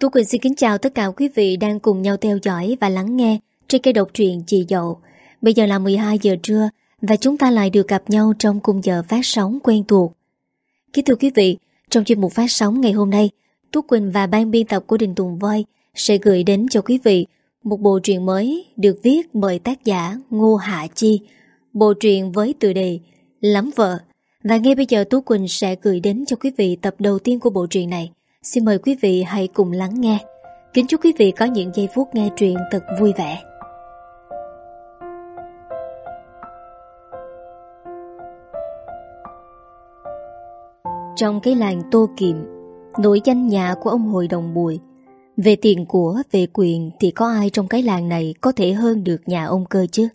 Tú Quỳnh xin kính chào tất cả quý vị đang cùng nhau theo dõi và lắng nghe trên kênh độc truyện Chị Dậu. Bây giờ là 12 giờ trưa và chúng ta lại được gặp nhau trong cùng giờ phát sóng quen thuộc. Kính thưa quý vị, trong chuyên mục phát sóng ngày hôm nay, Tú Quỳnh và ban biên tập của Đình Tùng Voi sẽ gửi đến cho quý vị một bộ truyện mới được viết bởi tác giả Ngô Hạ Chi. Bộ truyện với tựa đề Lắm Vợ. Và ngay bây giờ Tú Quỳnh sẽ gửi đến cho quý vị tập đầu tiên của bộ truyện này. Xin mời quý vị hãy cùng lắng nghe. Kính chúc quý vị có những giây phút nghe truyện thật vui vẻ. Trong cái làng Tô Kiệm, nổi danh nhà của ông hội đồng bùi. Về tiền của, về quyền thì có ai trong cái làng này có thể hơn được nhà ông cơ chứ?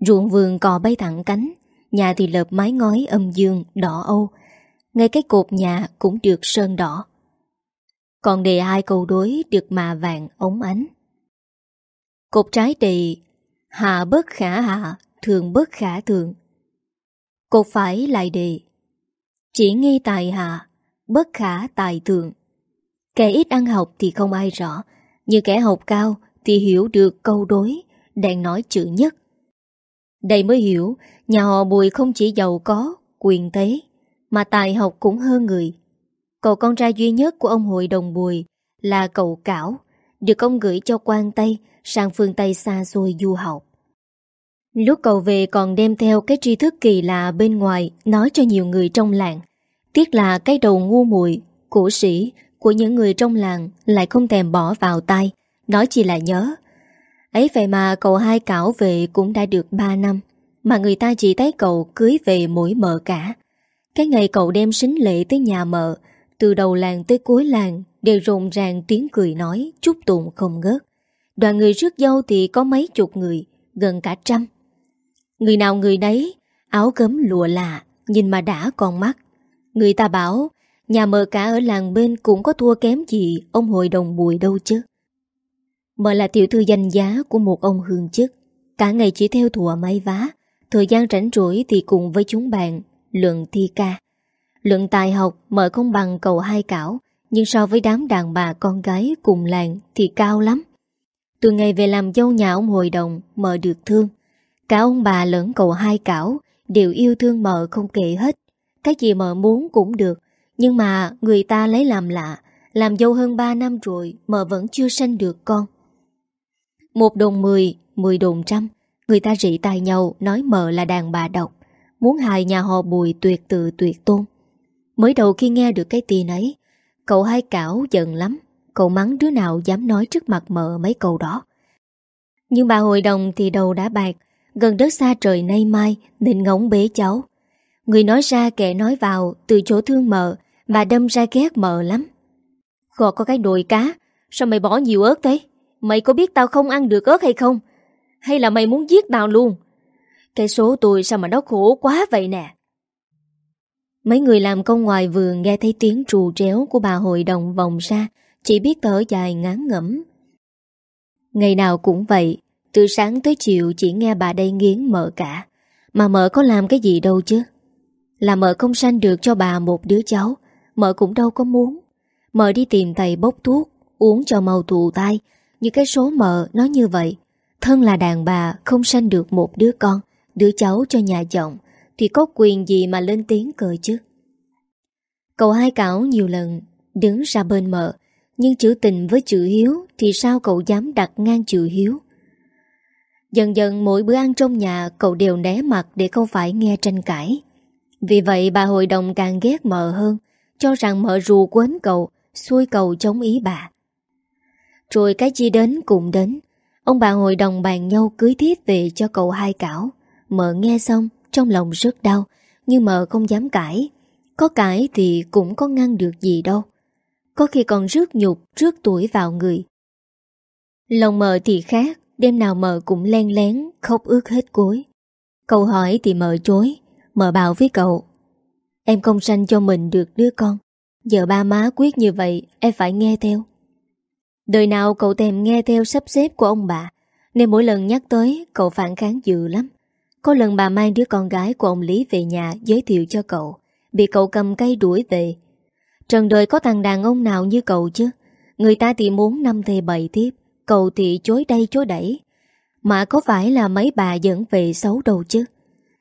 Ruộng vườn cò bay thẳng cánh, nhà thì lợp mái ngói âm dương, đỏ âu. Ngay cái cột nhà cũng được sơn đỏ. Còn đề hai câu đối được mà vàng ống ánh. Cột trái đề Hạ bất khả hạ, thường bất khả thường. Cột phải lại đề Chỉ nghi tài hạ, bất khả tài thường. Kẻ ít ăn học thì không ai rõ, nhưng kẻ học cao thì hiểu được câu đối, đang nói chữ nhất. Đây mới hiểu, nhà họ Bùi không chỉ giàu có, quyền thế, mà tài học cũng hơn người. Cậu con trai duy nhất của ông hội đồng Bùi là cậu Cảo, được ông gửi cho quan Tây sang phương Tây xa xôi du học. Lúc cậu về còn đem theo cái tri thức kỳ lạ bên ngoài nói cho nhiều người trong làng. Tiếc là cái đầu ngu muội cổ sĩ của những người trong làng lại không thèm bỏ vào tay, nói chỉ là nhớ. Ấy vậy mà cậu hai cảo về cũng đã được 3 năm, mà người ta chỉ thấy cậu cưới về mỗi mợ cả. Cái ngày cậu đem sính lễ tới nhà mợ, từ đầu làng tới cuối làng đều rộn ràng tiếng cười nói, chúc tụng không ngớt. Đoàn người rước dâu thì có mấy chục người, gần cả trăm. Người nào người nấy, áo cấm lụa lạ, nhìn mà đã còn mắt. Người ta bảo, nhà mợ cả ở làng bên cũng có thua kém gì ông hội đồng bùi đâu chứ. Mợ là tiểu thư danh giá của một ông hương chức, cả ngày chỉ theo thùa may vá, thời gian rảnh rỗi thì cùng với chúng bạn, luận thi ca. Luận tài học mợ không bằng cầu hai cảo, nhưng so với đám đàn bà con gái cùng làng thì cao lắm. Từ ngày về làm dâu nhà ông hội đồng, mợ được thương. Cả ông bà lẫn cậu hai cảo đều yêu thương mợ không kể hết. Cái gì mợ muốn cũng được. Nhưng mà người ta lấy làm lạ. Làm dâu hơn 3 năm rồi mợ vẫn chưa sanh được con. Một đồng mười, mười đồng trăm. Người ta rỉ tài nhau nói mợ là đàn bà độc. Muốn hại nhà họ bùi tuyệt tự tuyệt tôn. Mới đầu khi nghe được cái tin ấy, cậu hai cảo giận lắm. Cậu mắng đứa nào dám nói trước mặt mợ mấy câu đó. Nhưng bà hội đồng thì đầu đã bạc, gần đất xa trời nay mai nên ngóng bế cháu. Người nói ra kẻ nói vào từ chỗ thương mợ, bà đâm ra ghét mợ lắm. Gò có cái đùi cá, sao mày bỏ nhiều ớt thế? Mày có biết tao không ăn được ớt hay không? Hay là mày muốn giết tao luôn? Cái số tôi sao mà nó khổ quá vậy nè? Mấy người làm công ngoài vườn nghe thấy tiếng trù tréo của bà hội đồng vòng ra, chỉ biết thở dài ngán ngẩm. Ngày nào cũng vậy, từ sáng tới chiều chỉ nghe bà đây nghiến mợ cả. Mà mợ có làm cái gì đâu chứ. Là mợ không sanh được cho bà một đứa cháu, mợ cũng đâu có muốn. Mợ đi tìm thầy bốc thuốc, uống cho màu tù tai, như cái số mợ nói như vậy. Thân là đàn bà không sanh được một đứa con, đứa cháu cho nhà chồng, thì có quyền gì mà lên tiếng cười chứ. Cậu hai cảo nhiều lần đứng ra bên mợ, nhưng chữ tình với chữ hiếu thì sao cậu dám đặt ngang chữ hiếu? Dần dần mỗi bữa ăn trong nhà cậu đều né mặt để không phải nghe tranh cãi. Vì vậy bà hội đồng càng ghét mợ hơn, cho rằng mợ rù quến cậu, xuôi cầu chống ý bà. Rồi cái chi đến cũng đến, ông bà hội đồng bàn nhau cưới thiết về cho cậu hai cảo. Mợ nghe xong, trong lòng rất đau, nhưng mợ không dám cãi. Có cãi thì cũng có ngăn được gì đâu. Có khi còn rước nhục, rước tuổi vào người. Lòng mợ thì khác, đêm nào mợ cũng len lén, khóc ướt hết cối. Cậu hỏi thì mợ chối, mợ bảo với cậu. Em không sanh cho mình được đứa con. Giờ ba má quyết như vậy, em phải nghe theo. Đời nào cậu thèm nghe theo sắp xếp của ông bà, nên mỗi lần nhắc tới, cậu phản kháng dữ lắm. Có lần bà mang đứa con gái của ông Lý về nhà giới thiệu cho cậu, bị cậu cầm cây đuổi về. Trần đời có thằng đàn ông nào như cậu chứ? Người ta thì muốn năm thề bảy tiếp Cậu thì chối đây chối đẩy. Mà có phải là mấy bà dẫn về xấu đâu chứ?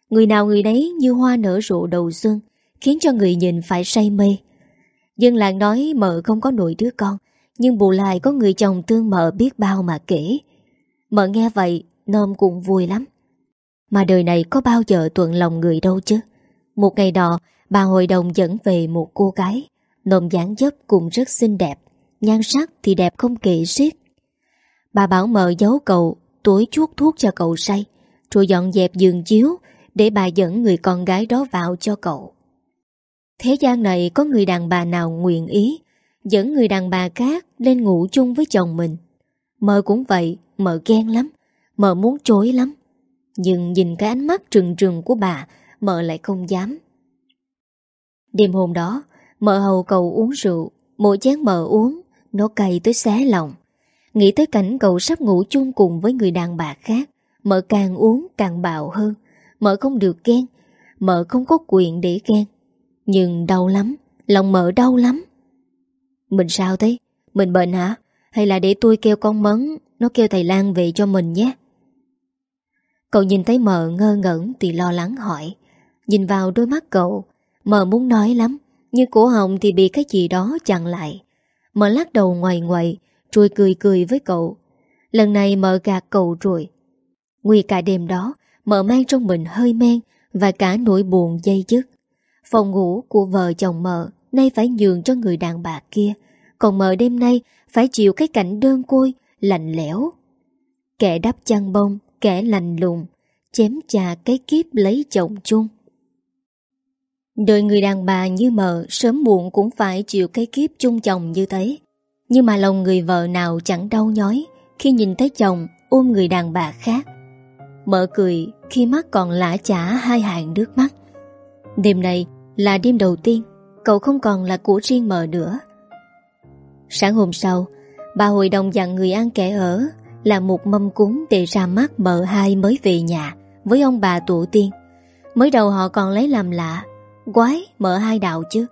Người nào người nấy như hoa nở rộ đầu xuân Khiến cho người nhìn phải say mê. Dân làng nói mợ không có nổi đứa con Nhưng bù lại có người chồng tương mợ biết bao mà kể. Mợ nghe vậy Nôm cũng vui lắm. Mà đời này có bao giờ tuận lòng người đâu chứ? Một ngày đó Bà hội đồng dẫn về một cô gái Nộm dáng dấp cũng rất xinh đẹp, Nhan sắc thì đẹp không kể xiết. Bà bảo mợ giấu cậu, Túi chuốt thuốc cho cậu say, Rồi dọn dẹp giường chiếu Để bà dẫn người con gái đó vào cho cậu. Thế gian này có người đàn bà nào nguyện ý, Dẫn người đàn bà khác lên ngủ chung với chồng mình? Mợ cũng vậy, Mợ ghen lắm, Mợ muốn chối lắm. Nhưng nhìn cái ánh mắt trừng trừng của bà, Mợ lại không dám. Đêm hôm đó, Mợ hầu cầu uống rượu, Mỗi chén mợ uống, Nó cay tới xé lòng. Nghĩ tới cảnh cậu sắp ngủ chung cùng với người đàn bà khác, Mợ càng uống càng bạo hơn. Mợ không được ghen, Mợ không có quyền để ghen. Nhưng đau lắm, Lòng mợ đau lắm. Mình sao thế? Mình bệnh hả? Hay là để tôi kêu con mấn, Nó kêu thầy Lan về cho mình nhé? Cậu nhìn thấy mợ ngơ ngẩn Thì lo lắng hỏi. Nhìn vào đôi mắt cậu, Mợ muốn nói lắm, Nhưng cổ họng thì bị cái gì đó chặn lại. Mợ lắc đầu ngoài ngoại, Rồi cười cười với cậu. Lần này mợ gạt cậu rồi. Nguy cả đêm đó, Mợ mang trong mình hơi men Và cả nỗi buồn dây dứt. Phòng ngủ của vợ chồng mợ Nay phải nhường cho người đàn bà kia, Còn mợ đêm nay Phải chịu cái cảnh đơn côi, Lạnh lẽo. Kẻ đắp chăn bông Kẻ lành lùng, Chém chà cái kiếp lấy chồng chung. Đời người đàn bà như mợ Sớm muộn cũng phải chịu cái kiếp chung chồng như thế. Nhưng mà lòng người vợ nào chẳng đau nhói Khi nhìn thấy chồng ôm người đàn bà khác. Mợ cười khi mắt còn lã chả hai hàng nước mắt. Đêm này là đêm đầu tiên, Cậu không còn là của riêng mợ nữa. Sáng hôm sau, Bà hội đồng dặn người ăn kẻ ở là một mâm cúng để ra mắt mợ hai mới về nhà Với ông bà tổ tiên. Mới đầu họ còn lấy làm lạ, Quái mợ hai đạo chứ.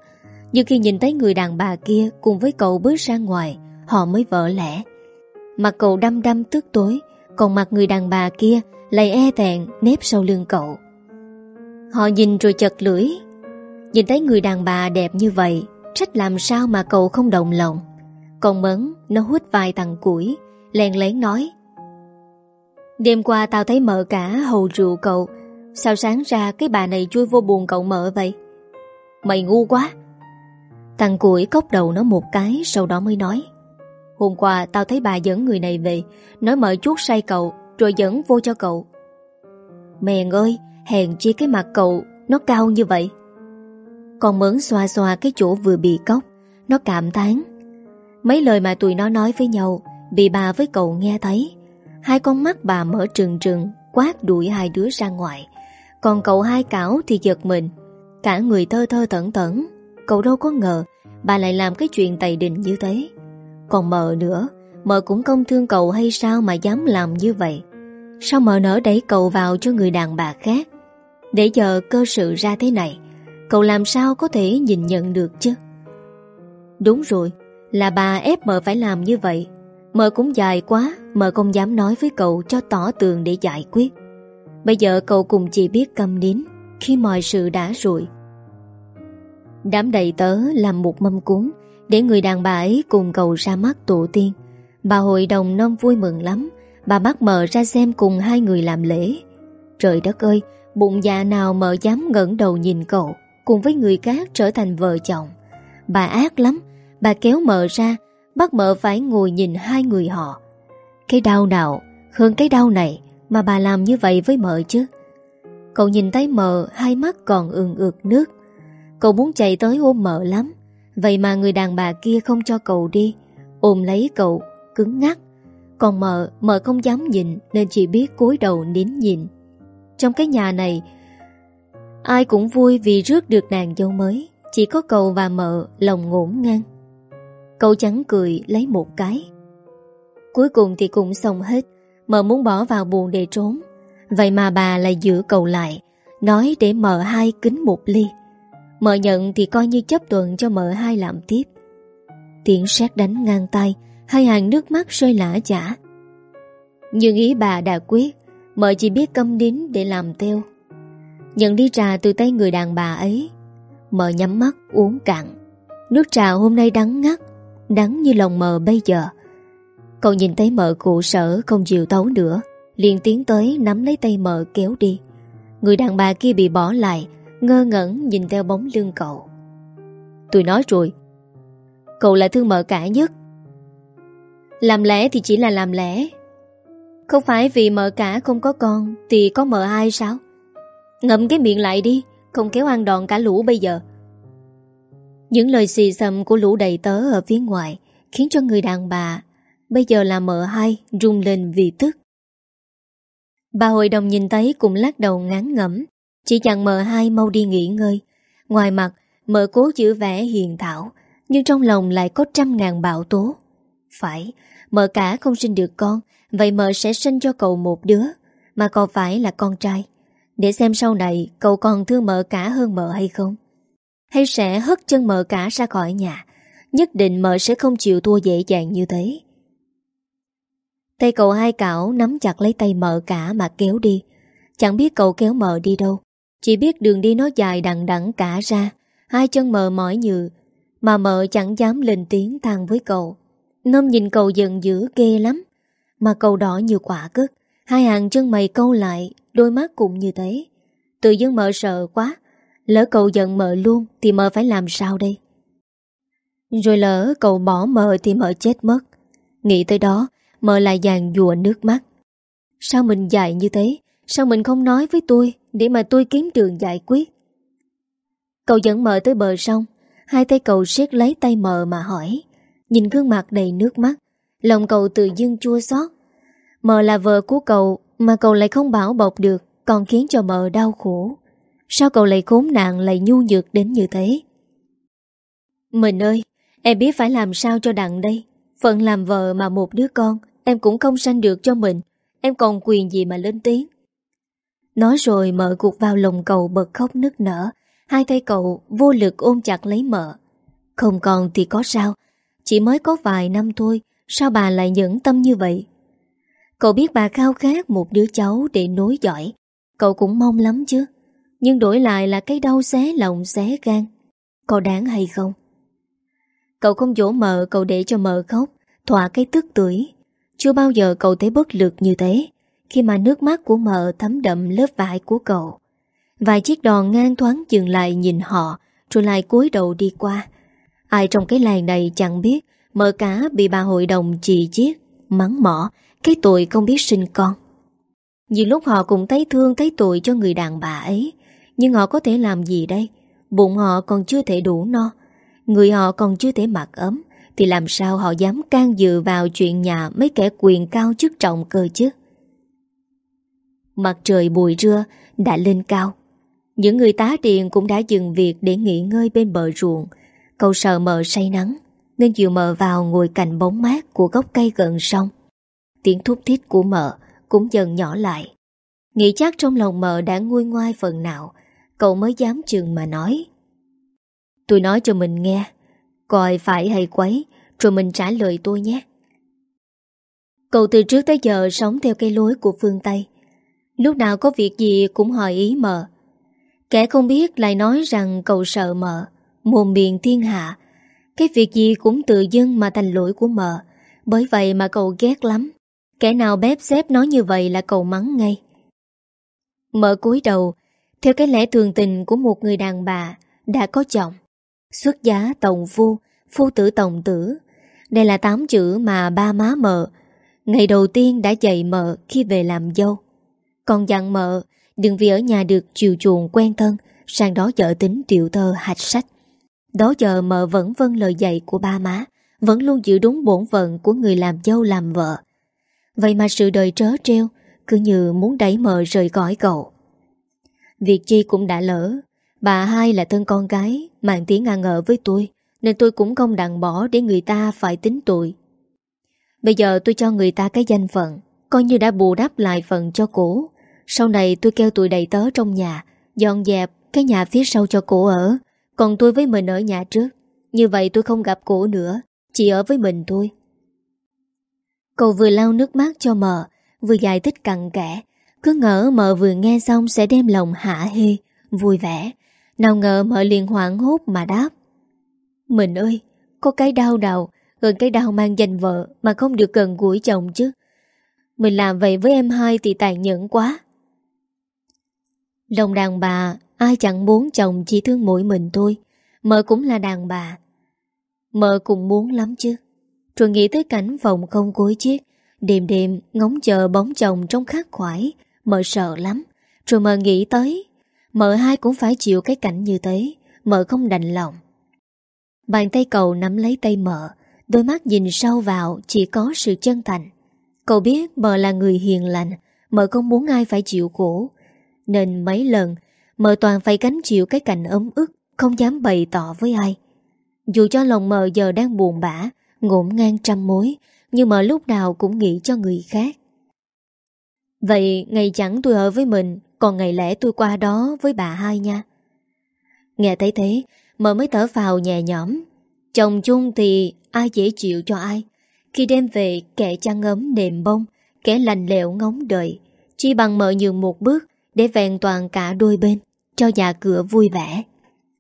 Nhưng khi nhìn thấy người đàn bà kia Cùng với cậu bước ra ngoài, Họ mới vỡ lẽ. Mặt cậu đăm đăm tức tối, Còn mặt người đàn bà kia lại e thẹn nếp sau lưng cậu. Họ nhìn rồi chật lưỡi. Nhìn thấy người đàn bà đẹp như vậy, Trách làm sao mà cậu không động lòng. Còn Mấn Nó hút vài thằng củi Lèn lén nói. Đêm qua tao thấy mợ cả hầu rượu cậu. Sao sáng ra cái bà này chui vô buồn cậu mợ vậy? Mày ngu quá. Thằng củi cốc đầu nó một cái, Sau đó mới nói. Hôm qua tao thấy bà dẫn người này về. Nói mợ chuốt say cậu, Rồi dẫn vô cho cậu. Mèn ơi, Hèn chi cái mặt cậu Nó cao như vậy. Còn mớn xoa xoa cái chỗ vừa bị cốc, Nó cảm thán. Mấy lời mà tụi nó nói với nhau Bị bà với cậu nghe thấy, Hai con mắt bà mở trừng trừng, Quát đuổi hai đứa ra ngoài. Còn cậu hai cảo thì giật mình, Cả người thơ thơ tẩn tẩn Cậu đâu có ngờ, Bà lại làm cái chuyện tày đình như thế. Còn mợ nữa, Mợ cũng không thương cậu hay sao mà dám làm như vậy? Sao mợ nỡ đẩy cậu vào cho người đàn bà khác? Để giờ cơ sự ra thế này, Cậu làm sao có thể nhìn nhận được chứ? Đúng rồi, Là bà ép mợ phải làm như vậy. Mợ cũng dài quá Mợ không dám nói với cậu cho tỏ tường để giải quyết. Bây giờ cậu cùng chỉ biết cầm nín Khi mọi sự đã rồi. Đám đầy tớ làm một mâm cúng Để người đàn bà ấy cùng cầu ra mắt tổ tiên. Bà hội đồng nông vui mừng lắm, Bà bắt mợ ra xem cùng hai người làm lễ. Trời đất ơi, Bụng già nào mợ dám ngẩng đầu nhìn cậu, Cùng với người khác trở thành vợ chồng. Bà ác lắm, Bà kéo mợ ra Bắt mợ phải ngồi nhìn hai người họ. Cái đau nào hơn cái đau này Mà bà làm như vậy với mợ chứ? Cậu nhìn thấy mợ Hai mắt còn ừng ực nước. Cậu muốn chạy tới ôm mợ lắm. Vậy mà người đàn bà kia không cho cậu đi. Ôm lấy cậu Cứng ngắc. Còn mợ, mợ không dám nhìn Nên chỉ biết cúi đầu nín nhìn Trong cái nhà này Ai cũng vui vì rước được nàng dâu mới. Chỉ có cậu và mợ lòng ngổn ngang. Cậu trắng cười lấy một cái. Cuối cùng thì cũng xong hết, Mợ muốn bỏ vào buồn để trốn. Vậy mà bà lại giữ cậu lại, Nói để mợ hai kính một ly. Mợ nhận thì coi như chấp tuần cho mợ hai làm tiếp. Tiếng sét đánh ngang tay Hai hàng nước mắt rơi lã chả. Nhưng ý bà đã quyết, Mợ chỉ biết câm nín để làm theo. Nhận đi trà từ tay người đàn bà ấy, Mợ nhắm mắt uống cạn. Nước trà hôm nay đắng ngắt Đắng như lòng mờ bây giờ. Cậu nhìn thấy mợ cụ sở không chịu tấu nữa, liền tiến tới nắm lấy tay mợ kéo đi. Người đàn bà kia bị bỏ lại, Ngơ ngẩn nhìn theo bóng lưng cậu. Tôi nói rồi, Cậu là thương mợ cả nhất. Làm lẽ thì chỉ là làm lẽ. Không phải vì mợ cả không có con Thì có mợ ai sao? Ngậm cái miệng lại đi, Không kéo ăn đòn cả lũ bây giờ. Những lời xì xầm của lũ đầy tớ ở phía ngoài Khiến cho người đàn bà Bây giờ là mợ hai rung lên vì tức. Bà hội đồng nhìn thấy cũng lắc đầu ngán ngẩm, Chỉ dặn mợ hai mau đi nghỉ ngơi. Ngoài mặt, mợ cố giữ vẻ hiền thảo, Nhưng trong lòng lại có trăm ngàn bạo tố. Phải, Mợ cả không sinh được con, Vậy mợ sẽ sinh cho cậu một đứa, Mà còn phải là con trai? Để xem sau này cậu còn thương mợ cả hơn mợ hay không? Hay sẽ hất chân mợ cả ra khỏi nhà Nhất định mợ sẽ không chịu thua dễ dàng như thế Tay cậu hai cảo nắm chặt lấy tay mợ cả mà kéo đi. Chẳng biết cậu kéo mợ đi đâu. Chỉ biết đường đi nó dài đằng đẵng cả ra. Hai chân mợ mỏi nhừ. Mà mợ chẳng dám lên tiếng than với cậu. Nôm nhìn cậu giận dữ ghê lắm. Mà cậu đỏ như quả cất. Hai hàng chân mày câu lại, đôi mắt cũng như thế. Tự dưng mợ sợ quá. Lỡ cậu giận mợ luôn thì mợ phải làm sao đây? Rồi lỡ cậu bỏ mợ thì mợ chết mất. Nghĩ tới đó, Mợ lại dàn dùa nước mắt. Sao mình dạy như thế? Sao mình không nói với tôi Để mà tôi kiếm đường giải quyết? Cậu dẫn mợ tới bờ sông Hai tay cậu siết lấy tay mợ mà hỏi. Nhìn gương mặt đầy nước mắt Lòng cậu tự dưng chua xót. Mợ là vợ của cậu Mà cậu lại không bảo bọc được Còn khiến cho mợ đau khổ. Sao cậu lại khốn nạn, lại nhu nhược đến như thế? Mình ơi, Em biết phải làm sao cho đặng đây. Phận làm vợ mà một đứa con, Em cũng không sanh được cho mình. Em còn quyền gì mà lên tiếng? Nói rồi mợ cuộc vào lồng cậu bật khóc nức nở. Hai tay cậu vô lực ôm chặt lấy mợ. Không còn thì có sao? Chỉ mới có vài năm thôi, Sao bà lại nhẫn tâm như vậy? Cậu biết bà khao khát một đứa cháu để nối dõi. Cậu cũng mong lắm chứ. Nhưng đổi lại là cái đau xé lòng, xé gan. Có đáng hay không? Cậu không dỗ mợ, cậu để cho mợ khóc, Thỏa cái tức tuổi chưa bao giờ cậu thấy bất lực như thế, Khi mà nước mắt của mợ thấm đậm lớp vải của cậu. Vài chiếc đòn ngang thoáng dừng lại nhìn họ, Rồi lại cúi đầu đi qua. Ai trong cái làng này chẳng biết, Mợ cá bị bà hội đồng chỉ chiết Mắng mỏ, Cái tội không biết sinh con. Nhiều lúc họ cũng thấy thương thấy tội cho người đàn bà ấy. Nhưng họ có thể làm gì đây Bụng họ còn chưa thể đủ no Người họ còn chưa thể mặc ấm thì làm sao họ dám can dự vào chuyện nhà mấy kẻ quyền cao chức trọng cơ chứ? Mặt trời bùi rưa đã lên cao. Những người tá điện cũng đã dừng việc để nghỉ ngơi bên bờ ruộng. Cậu sợ mờ say nắng, nên chịu mờ vào ngồi cạnh bóng mát của gốc cây gần sông. Tiếng thúc thiết của mợ cũng dần nhỏ lại. Nghĩ chắc trong lòng mợ đã nguôi ngoai phần nào, cậu mới dám chừng mà nói. Tôi nói cho mình nghe, Coi phải hay quấy Rồi mình trả lời tôi nhé. Cậu từ trước tới giờ sống theo cây lối của phương Tây. Lúc nào có việc gì cũng hỏi ý mợ. Kẻ không biết lại nói rằng cậu sợ mợ Mồm miệng thiên hạ. Cái việc gì cũng tự dưng mà thành lỗi của mợ. Bởi vậy mà cậu ghét lắm. Kẻ nào bếp xếp nói như vậy là cậu mắng ngay. Mợ cúi đầu theo cái lẽ thường tình của một người đàn bà Đã có chồng Xuất giá tổng phu, phu tử tổng tử. Đây là tám chữ mà ba má mợ ngày đầu tiên đã dạy mợ khi về làm dâu. Còn dặn mợ đừng vì ở nhà được chiều chuộng quen thân, sang đó vợ tính tiểu thơ hạch sách. Đó giờ mợ vẫn vâng lời dạy của ba má, vẫn luôn giữ đúng bổn phận của người làm dâu làm vợ. Vậy mà sự đời trớ treo, cứ như muốn đẩy mợ rời gõi cậu. Việc chi cũng đã lỡ, Bà hai là thân con gái Mạng tiếng ngang ngờ với tôi Nên tôi cũng không đặng bỏ để người ta phải tính tội. Bây giờ tôi cho người ta cái danh phận Coi như đã bù đắp lại phần cho cổ. Sau này tôi kêu tụi đầy tớ trong nhà Dọn dẹp cái nhà phía sau cho cổ ở. Còn tôi với mình ở nhà trước. Như vậy tôi không gặp cổ nữa Chỉ ở với mình thôi. Cậu vừa lau nước mắt cho mờ, Vừa giải thích cặn kẽ. Cứ ngỡ mợ vừa nghe xong sẽ đem lòng hạ hê. Vui vẻ. Nào ngờ mợ liền hoảng hốt mà đáp. Mình ơi, Có cái đau đầu, Gần cái đau mang danh vợ Mà không được gần gũi chồng chứ. Mình làm vậy với em hai thì tàn nhẫn quá. Lòng đàn bà, Ai chẳng muốn chồng chỉ thương mỗi mình thôi. Mợ cũng là đàn bà. Mợ cũng muốn lắm chứ. Rồi nghĩ tới cảnh phòng không cối chiếc Đêm đêm ngóng chờ bóng chồng trong khát khoải. Mợ sợ lắm. Rồi mợ nghĩ tới, Mợ hai cũng phải chịu cái cảnh như thế, Mợ không đành lòng. Bàn tay cậu nắm lấy tay mợ, Đôi mắt nhìn sâu vào, Chỉ có sự chân thành. Cậu biết mợ là người hiền lành, Mợ không muốn ai phải chịu khổ. Nên mấy lần, Mợ toàn phải gánh chịu cái cảnh ấm ức, Không dám bày tỏ với ai. Dù cho lòng mợ giờ đang buồn bã, Ngổn ngang trăm mối, Nhưng mợ lúc nào cũng nghĩ cho người khác. Vậy ngày chẳng tôi ở với mình, Còn ngày lẽ tôi qua đó với bà hai nha. Nghe thấy thế Mợ mới thở vào nhẹ nhõm. Chồng chung thì ai dễ chịu cho ai. Khi đem về, kẻ chăn ấm nệm bông, Kẻ lành lẹo ngóng đợi. Chỉ bằng mợ nhường một bước Để vẹn toàn cả đôi bên, Cho nhà cửa vui vẻ.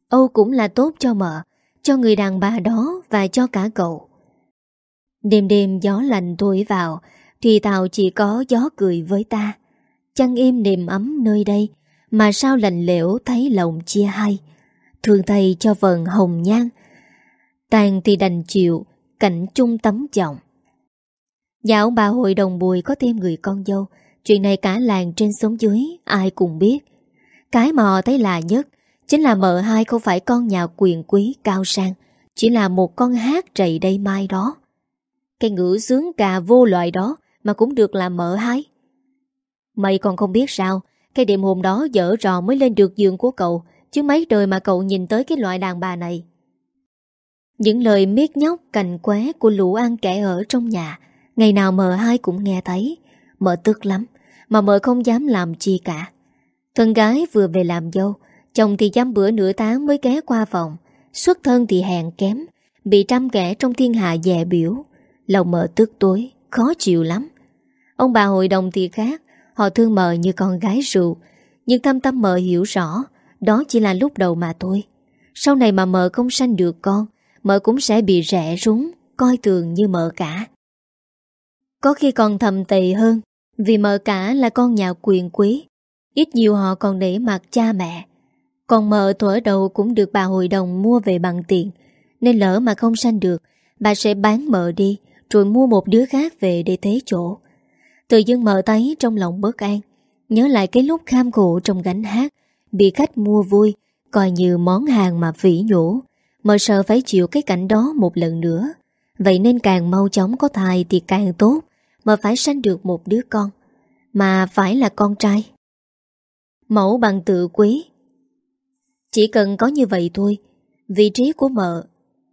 Âu cũng là tốt cho mợ, Cho người đàn bà đó và cho cả cậu. Đêm đêm gió lạnh thổi vào thì tàu chỉ có gió cười với ta. Chăn im niềm ấm nơi đây, Mà sao lạnh lẽo thấy lòng chia hai? Thương thầy cho vần hồng nhan Tàn thì đành chịu, Cảnh chung tấm chồng Dạ ông bà hội đồng bùi có thêm người con dâu, Chuyện này cả làng trên sống dưới, Ai cũng biết. Cái mò thấy là nhất, Chính là mợ hai không phải con nhà quyền quý cao sang, Chỉ là một con hát trầy đây mai đó. Cái ngữ sướng cà vô loại đó mà cũng được làm mợ hái. Mày còn không biết sao, Cái đêm hôm đó dở trò mới lên được giường của cậu, Chứ mấy đời mà cậu nhìn tới cái loại đàn bà này. Những lời miết nhóc cành qué của lũ ăn kẻ ở trong nhà, Ngày nào mợ hai cũng nghe thấy. Mợ tức lắm, Mà mợ không dám làm chi cả. Thân gái vừa về làm dâu, Chồng thì dám bữa nửa tháng mới ghé qua phòng. Xuất thân thì hèn kém, Bị trăm kẻ trong thiên hạ dè biểu. Lòng mợ tức tối, Khó chịu lắm. Ông bà hội đồng thì khác. Họ thương mợ như con gái rượu. Nhưng thâm tâm mợ hiểu rõ, Đó chỉ là lúc đầu mà thôi. Sau này mà mợ không sanh được con Mợ cũng sẽ bị rẻ rúng, Coi thường như mợ cả. Có khi còn thầm tệ hơn, Vì mợ cả là con nhà quyền quý. Ít nhiều họ còn để mặt cha mẹ. Còn mợ thuở đầu cũng được bà hội đồng mua về bằng tiền. Nên lỡ mà không sanh được, Bà sẽ bán mợ đi, Rồi mua một đứa khác về để thế chỗ. Tự dưng mở tay trong lòng bất an, Nhớ lại cái lúc kham khổ trong gánh hát, Bị khách mua vui, Coi như món hàng mà phỉ nhổ Mợ sợ phải chịu cái cảnh đó một lần nữa. Vậy nên càng mau chóng có thai thì càng tốt, Mà phải sanh được một đứa con. Mà phải là con trai. Mẫu bằng tự quý. Chỉ cần có như vậy thôi, Vị trí của mợ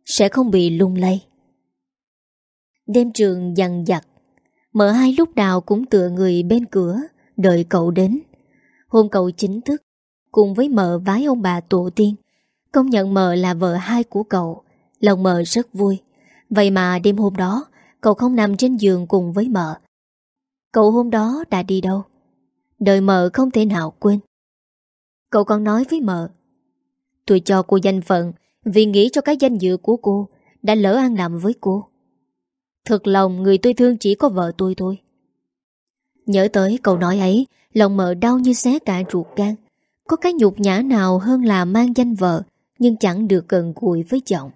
Sẽ không bị lung lay. Đêm trường dằn dặt Mợ hai lúc nào cũng tựa người bên cửa, Đợi cậu đến. Hôm cậu chính thức, Cùng với mợ vái ông bà tổ tiên, Công nhận mợ là vợ hai của cậu. Lòng mợ rất vui. Vậy mà đêm hôm đó, Cậu không nằm trên giường cùng với mợ. Cậu hôm đó đã đi đâu? Đời mợ không thể nào quên. Cậu còn nói với mợ, Tôi cho cô danh phận Vì nghĩ cho cái danh dự của cô Đã lỡ ăn nằm với cô. Thực lòng người tôi thương chỉ có vợ tôi thôi. Nhớ tới câu nói ấy, Lòng mợ đau như xé cả ruột gan. Có cái nhục nhã nào hơn là mang danh vợ, Nhưng chẳng được gần gũi với chồng.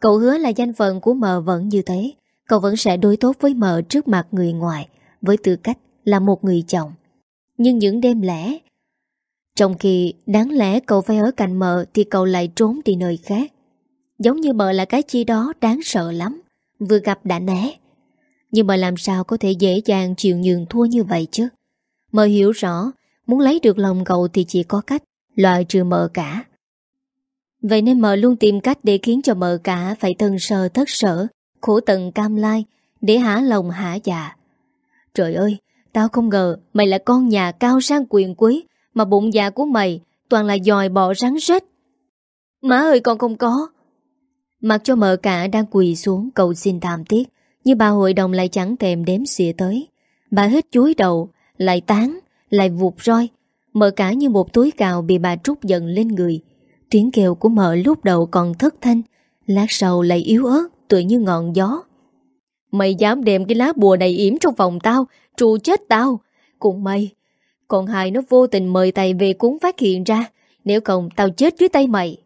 Cậu hứa là danh phận của mợ vẫn như thế. Cậu vẫn sẽ đối tốt với mợ trước mặt người ngoài, Với tư cách là một người chồng. Nhưng những đêm lẽ Trong khi đáng lẽ cậu phải ở cạnh mợ Thì cậu lại trốn đi nơi khác. Giống như mợ là cái chi đó đáng sợ lắm. Vừa gặp đã né. Nhưng mà làm sao có thể dễ dàng chịu nhường thua như vậy chứ? Mợ hiểu rõ, Muốn lấy được lòng cậu thì chỉ có cách, Loại trừ mợ cả. Vậy nên mợ luôn tìm cách để khiến cho mợ cả Phải thân sờ thất sở, Khổ tận cam lai, Để hả lòng hả dạ. Trời ơi, Tao không ngờ mày là con nhà cao sang quyền quý, Mà bụng dạ của mày Toàn là dòi bọ rắn rết. Má ơi, con không có. Mặc cho mợ cả đang quỳ xuống cầu xin tạm tiếc Nhưng bà hội đồng lại chẳng thèm đếm xỉa tới. Bà hết chuối đầu, Lại tán, Lại vụt roi. Mợ cả như một túi cào bị bà trút giận lên người. Tiếng kêu của mợ lúc đầu còn thất thanh, Lát sau lại yếu ớt, Tựa như ngọn gió. Mày dám đem cái lá bùa này yểm trong phòng tao, Trù chết tao. Cũng mày. Còn hai nó vô tình mời tay về cuốn phát hiện ra, Nếu không tao chết dưới tay mày.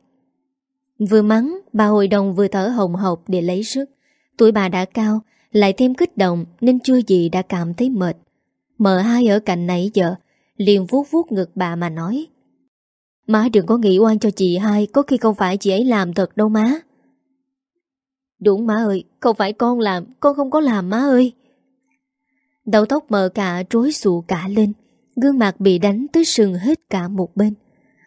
Vừa mắng, Bà hội đồng vừa thở hồng hộc để lấy sức. Tuổi bà đã cao, Lại thêm kích động Nên chưa gì đã cảm thấy mệt. Mợ hai ở cạnh nãy giờ, liền vuốt vuốt ngực bà mà nói, Má đừng có nghĩ oan cho chị hai, Có khi không phải chị ấy làm thật đâu má. Đúng má ơi, Không phải con làm, Con không có làm má ơi. Đầu tóc mờ cả trối xù cả lên, Gương mặt bị đánh tới sừng hết cả một bên.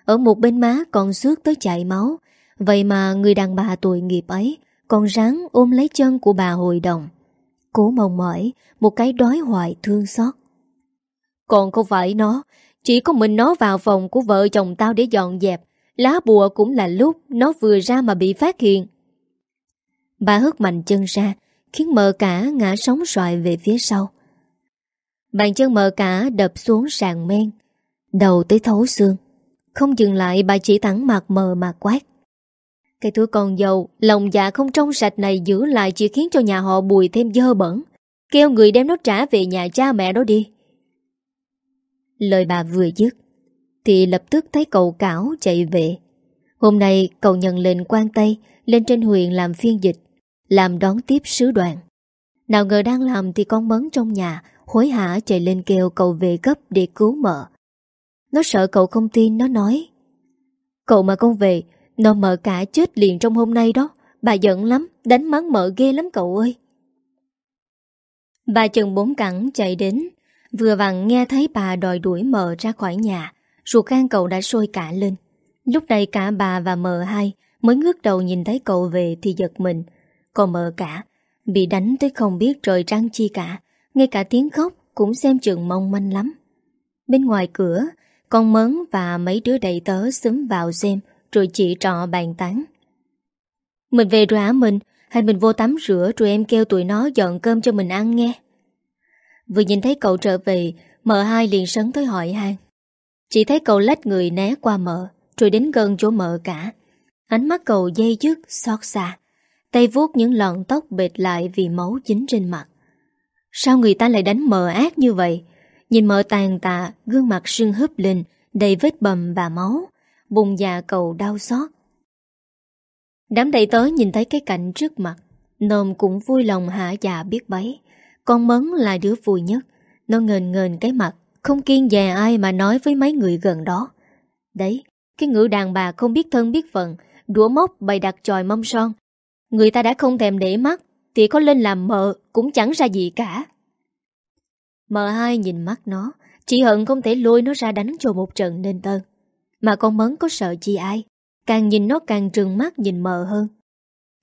Ở một bên má còn xước tới chảy máu Vậy mà người đàn bà tội nghiệp ấy Còn ráng ôm lấy chân của bà hội đồng. Cố mong mỏi Một cái đói hoài thương xót. Còn không phải nó Chỉ có mình nó vào phòng của vợ chồng tao để dọn dẹp Lá bùa cũng là lúc Nó vừa ra mà bị phát hiện. Bà hất mạnh chân ra Khiến mờ cả ngã sóng xoài về phía sau. Bàn chân mờ cả đập xuống sàn men Đầu tới thấu xương. Không dừng lại bà chỉ thẳng mặt mờ mà quát cái thứ con dâu, Lòng dạ không trong sạch này giữ lại Chỉ khiến cho nhà họ bùi thêm dơ bẩn Kêu người đem nó trả về nhà cha mẹ đó đi Lời bà vừa dứt, Thì lập tức thấy cậu cảo chạy về Hôm nay cậu nhận lệnh quan tay Lên trên huyện làm phiên dịch, làm đón tiếp sứ đoàn. Nào ngờ đang làm thì con mấn trong nhà, hối hả chạy lên kêu cậu về gấp để cứu mợ. Nó sợ cậu không tin, nó nói, Cậu mà con về nó mở cả chết liền trong hôm nay đó. Bà giận lắm, Đánh mắng mợ ghê lắm cậu ơi. Bà chừng bốn cẳng chạy đến. Vừa vặn nghe thấy bà đòi đuổi mợ ra khỏi nhà, Ruột gan cậu đã sôi cả lên. Lúc này cả bà và mợ hai Mới ngước đầu nhìn thấy cậu về thì giật mình. Còn mờ cả, Bị đánh tới không biết trời trăng chi cả. Ngay cả tiếng khóc cũng xem chừng mong manh lắm. Bên ngoài cửa, Con mớn và mấy đứa đầy tớ xúm vào xem. Rồi chị trọ bàn tán Mình về rồi hả mình Hay mình vô tắm rửa Rồi em kêu tụi nó dọn cơm cho mình ăn nghe Vừa nhìn thấy cậu trở về Mợ hai liền sấn tới hỏi han Chỉ thấy cậu lách người né qua mợ Rồi đến gần chỗ mợ cả Ánh mắt cậu dây dứt xót xa Tay vuốt những lọn tóc bệt lại vì máu dính trên mặt. Sao người ta lại đánh mờ ác như vậy? Nhìn mờ tàn tạ, gương mặt sưng húp lên, đầy vết bầm và máu. Bùng già cầu đau xót. Đám đầy tớ nhìn thấy cái cảnh trước mặt. Nôm cũng vui lòng hạ già biết bấy. Con mấn là đứa vui nhất. Nó ngền ngền cái mặt, không kiên dè ai mà nói với mấy người gần đó. Đấy, cái ngữ đàn bà không biết thân biết phận, đũa mốc bày đặt tròi mâm son, Người ta đã không thèm để mắt Thì có lên làm mợ Cũng chẳng ra gì cả Mợ hai nhìn mắt nó Chỉ hận không thể lôi nó ra đánh cho một trận nên tân mà con mấn có sợ chi ai. Càng nhìn nó càng trừng mắt nhìn mờ hơn.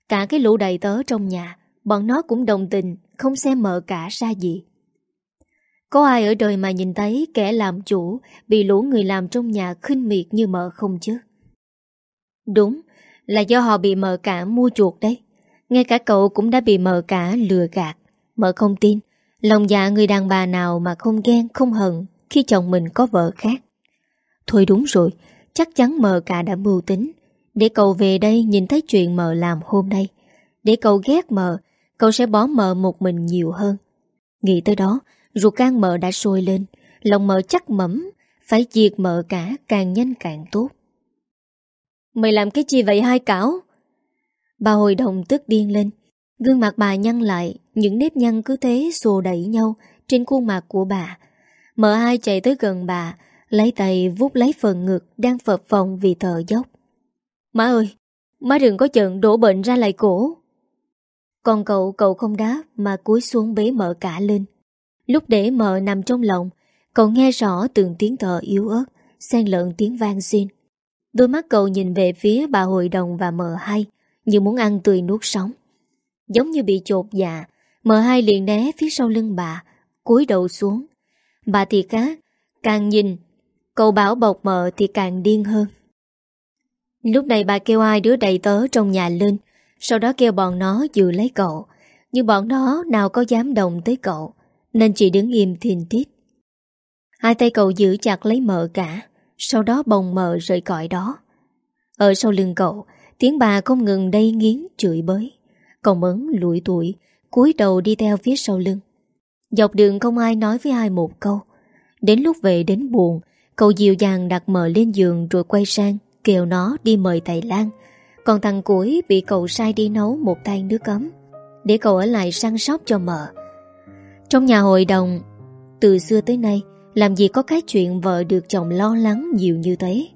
Cả cái lũ đầy tớ trong nhà, Bọn nó cũng đồng tình, Không xem mờ cả ra gì. Có ai ở đời mà nhìn thấy Kẻ làm chủ, Bị lũ người làm trong nhà khinh miệt như mợ không chứ? Đúng, là do họ bị mợ cả mua chuột đấy. Ngay cả cậu cũng đã bị mợ cả lừa gạt. Mợ không tin, Lòng dạ người đàn bà nào mà không ghen, không hận Khi chồng mình có vợ khác. Thôi đúng rồi Chắc chắn mờ cả đã mưu tính Để cậu về đây nhìn thấy chuyện mờ làm hôm nay Để cậu ghét mờ Cậu sẽ bỏ mờ một mình nhiều hơn Nghĩ tới đó Ruột can mờ đã sôi lên Lòng mờ chắc mẩm Phải diệt mờ cả càng nhanh càng tốt Mày làm cái gì vậy hai cảo? Bà hồi đồng tức điên lên. Gương mặt bà nhăn lại, những nếp nhăn cứ thế xô đẩy nhau trên khuôn mặt của bà. mờ hai chạy tới gần bà, lấy tay vút lấy phần ngực đang phập phòng vì thở dốc. Má ơi, má đừng có chận đổ bệnh ra lại cổ. Còn cậu, cậu không đáp mà cúi xuống bế mợ cả lên. Lúc để mợ nằm trong lòng, cậu nghe rõ từng tiếng thở yếu ớt, xen lợn tiếng vang xin. Đôi mắt cậu nhìn về phía bà hội đồng và mờ hai Như muốn ăn tươi nuốt sống Giống như bị chột dạ Mờ hai liền né phía sau lưng bà cúi đầu xuống Bà thì khác Càng nhìn Cậu bảo bọc mờ thì càng điên hơn. Lúc này bà kêu ai đứa đầy tớ trong nhà lên, Sau đó kêu bọn nó giữ lấy cậu. Nhưng bọn nó nào có dám động tới cậu, Nên chỉ đứng im thìn tít Hai tay cậu giữ chặt lấy mợ cả, Sau đó bồng mợ rời cõi đó. Ở sau lưng cậu, Tiếng bà không ngừng đây nghiến chửi bới. Cậu mấn lủi tuổi cúi đầu đi theo phía sau lưng. Dọc đường không ai nói với ai một câu. Đến lúc về đến buồn Cậu dịu dàng đặt mờ lên giường Rồi quay sang, kêu nó đi mời thầy Lan. Còn thằng cuối bị cậu sai đi nấu một tay nước ấm, Để cậu ở lại săn sóc cho mợ Trong nhà hội đồng, Từ xưa tới nay, Làm gì có cái chuyện vợ được chồng lo lắng nhiều như thế.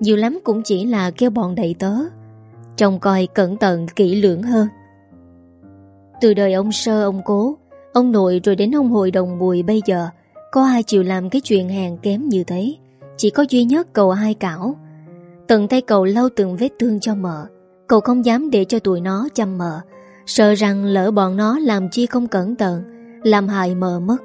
Nhiều lắm cũng chỉ là kêu bọn đầy tớ, Trông coi cẩn thận, kỹ lưỡng hơn. Từ đời ông sơ, ông cố, Ông nội rồi đến ông hội đồng bùi bây giờ có ai chịu làm cái chuyện hèn kém như thế? Chỉ có duy nhất cậu hai cảo. Tận tay cậu lau từng vết thương cho mợ. Cậu không dám để cho tụi nó chăm mợ. Sợ rằng lỡ bọn nó làm chi không cẩn thận, Làm hại mợ mất.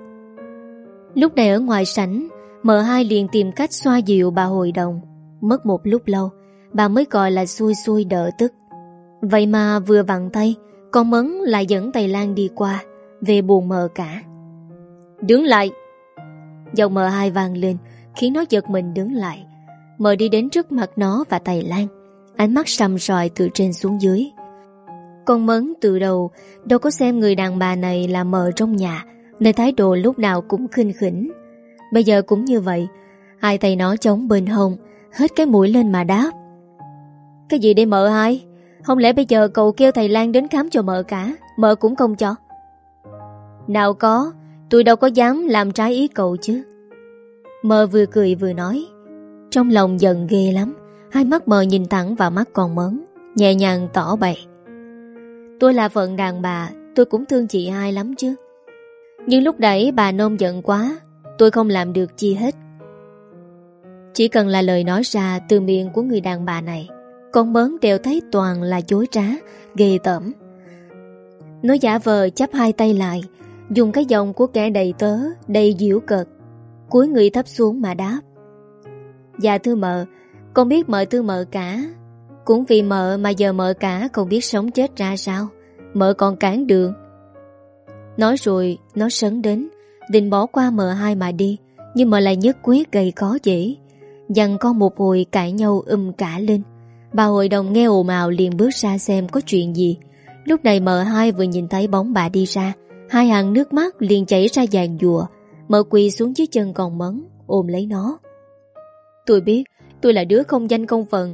Lúc này ở ngoài sảnh, Mợ hai liền tìm cách xoa dịu bà hội đồng. Mất một lúc lâu, Bà mới gọi là xui xui đỡ tức. Vậy mà vừa vặn tay, Con Mấn lại dẫn Tài Lan đi qua, Về buồn mờ cả. Đứng lại! Giọng mờ hai vang lên, Khiến nó giật mình đứng lại. Mờ đi đến trước mặt nó và Tài Lan. Ánh mắt sầm sòi từ trên xuống dưới. Con Mấn từ đầu, Đâu có xem người đàn bà này là mờ trong nhà, Nên thái độ lúc nào cũng khinh khỉnh. Bây giờ cũng như vậy, Hai tay nó chống bên hông, Hết cái mũi lên mà đáp. Cái gì để mợ hai? Không lẽ bây giờ cậu kêu thầy Lan đến khám cho mợ cả? Mợ cũng không cho. Nào có Tôi đâu có dám làm trái ý cậu chứ. Mơ vừa cười vừa nói. Trong lòng giận ghê lắm. Hai mắt mờ nhìn thẳng vào mắt còn mớn. Nhẹ nhàng tỏ bày. Tôi là phận đàn bà, Tôi cũng thương chị hai lắm chứ. Nhưng lúc đấy bà nôn giận quá, Tôi không làm được chi hết. Chỉ cần là lời nói ra Từ miệng của người đàn bà này, con bớn đều thấy toàn là chối trá, Ghê tẩm Nó giả vờ chắp hai tay lại Dùng cái dòng của kẻ đầy tớ, Đầy diễu cợt Cuối người thấp xuống mà đáp. Dạ thưa mợ, Con biết mợ thưa mợ cả. Cũng vì mợ mà giờ mợ cả Không biết sống chết ra sao? Mợ còn cản đường. Nói rồi, nó sấn đến, Định bỏ qua mợ hai mà đi, Nhưng mợ lại nhất quyết gây khó dễ. Dằn con một hồi cãi nhau um cả lên. Bà hội đồng nghe ồn ào liền bước ra xem có chuyện gì. Lúc này mợ hai vừa nhìn thấy bóng bà đi ra Hai hàng nước mắt liền chảy ra dàn dùa Mở quỳ xuống dưới chân còn mấn, Ôm lấy nó. Tôi biết, tôi là đứa không danh công phận,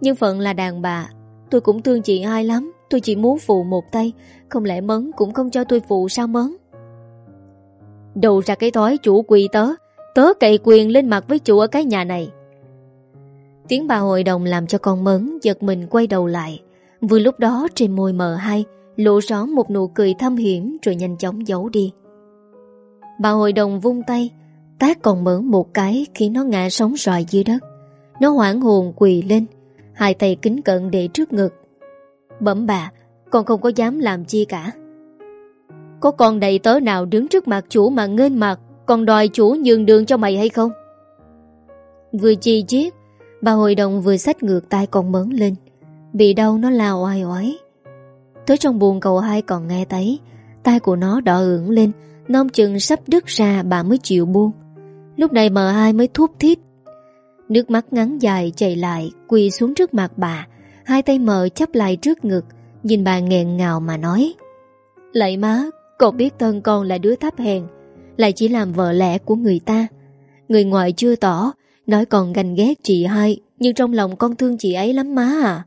Nhưng phận là đàn bà. Tôi cũng thương chị hai lắm, Tôi chỉ muốn phụ một tay, Không lẽ mấn cũng không cho tôi phụ sao mấn? Đầu ra cái thói chủ quỳ tớ Tớ cậy quyền lên mặt với chủ ở cái nhà này. Tiếng bà hội đồng làm cho con mớn giật mình quay đầu lại. Vừa lúc đó trên môi mờ hai lộ rõ một nụ cười thâm hiểm rồi nhanh chóng giấu đi. Bà hội đồng vung tay, tác còn mở một cái khiến nó ngã sóng xoài dưới đất. Nó hoảng hồn quỳ lên, hai tay kính cận để trước ngực. Bẩm bà, con không có dám làm chi cả. Có con đầy tớ nào đứng trước mặt chủ mà ngên mặt, còn đòi chủ nhường đường cho mày hay không? Vừa chi chiết, Bà hội đồng vừa sách ngược tay con mớn lên Bị đau nó lao oai oái Tới trong buồn cậu hai còn nghe thấy. Tay của nó đỏ ửng lên Nông chừng sắp đứt ra bà mới chịu buông. Lúc này mờ hai mới thúc thiết Nước mắt ngắn dài chạy lại, Quỳ xuống trước mặt bà. Hai tay mờ chấp lại trước ngực, Nhìn bà nghẹn ngào mà nói. Lạy má, cậu biết thân con là đứa thấp hèn, Lại chỉ làm vợ lẽ của người ta. Người ngoài chưa tỏ, Nói còn ganh ghét chị hai, Nhưng trong lòng con thương chị ấy lắm má à.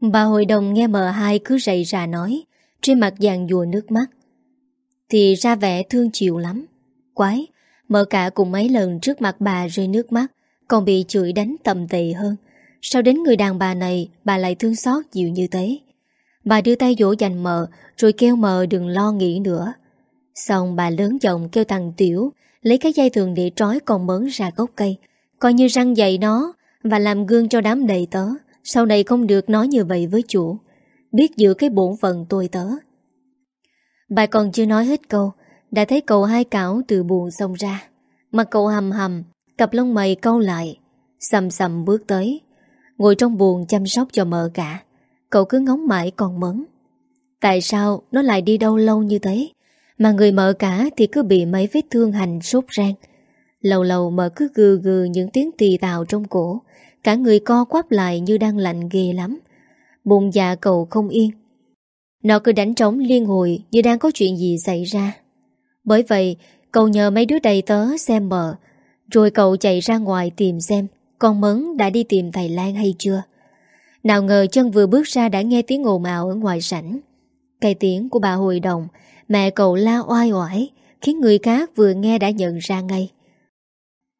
Bà hội đồng nghe mờ hai cứ rầy rà nói, Trên mặt dàn dùa nước mắt. Thì ra vẻ thương chịu lắm. Quái, Mợ cả cùng mấy lần trước mặt bà rơi nước mắt, Còn bị chửi đánh tầm tệ hơn. Sao đến người đàn bà này Bà lại thương xót dịu như thế? Bà đưa tay dỗ dành mợ, Rồi kêu mợ đừng lo nghĩ nữa. Xong bà lớn giọng kêu thằng Tiểu, Lấy cái dây thường để trói con mớn ra gốc cây, Coi như răng dậy nó Và làm gương cho đám đầy tớ. Sau này không được nói như vậy với chủ. Biết giữ cái bổn phận tôi tớ. Bà còn chưa nói hết câu, Đã thấy cậu hai cảo từ buồn xông ra. Mặt cậu hầm hầm, Cặp lông mày câu lại Sầm sầm bước tới. Ngồi trong buồn chăm sóc cho mợ cả. Cậu cứ ngóng mãi còn mấn Tại sao nó lại đi đâu lâu như thế? Mà người mợ cả thì cứ bị mấy vết thương hành sốt rang. Lâu lâu mợ cứ gừ gừ những tiếng tì tào trong cổ. Cả người co quắp lại như đang lạnh ghê lắm. Bồn dạ cậu không yên. Nó cứ đánh trống liên hồi Như đang có chuyện gì xảy ra. Bởi vậy, cậu nhờ mấy đứa đầy tớ xem mờ Rồi cậu chạy ra ngoài tìm xem Con Mấn đã đi tìm thầy Lan hay chưa. Nào ngờ chân vừa bước ra đã nghe tiếng ồn ào ở ngoài sảnh. Cây tiếng của bà hội đồng, Mẹ cậu la oai oải, Khiến người khác vừa nghe đã nhận ra ngay.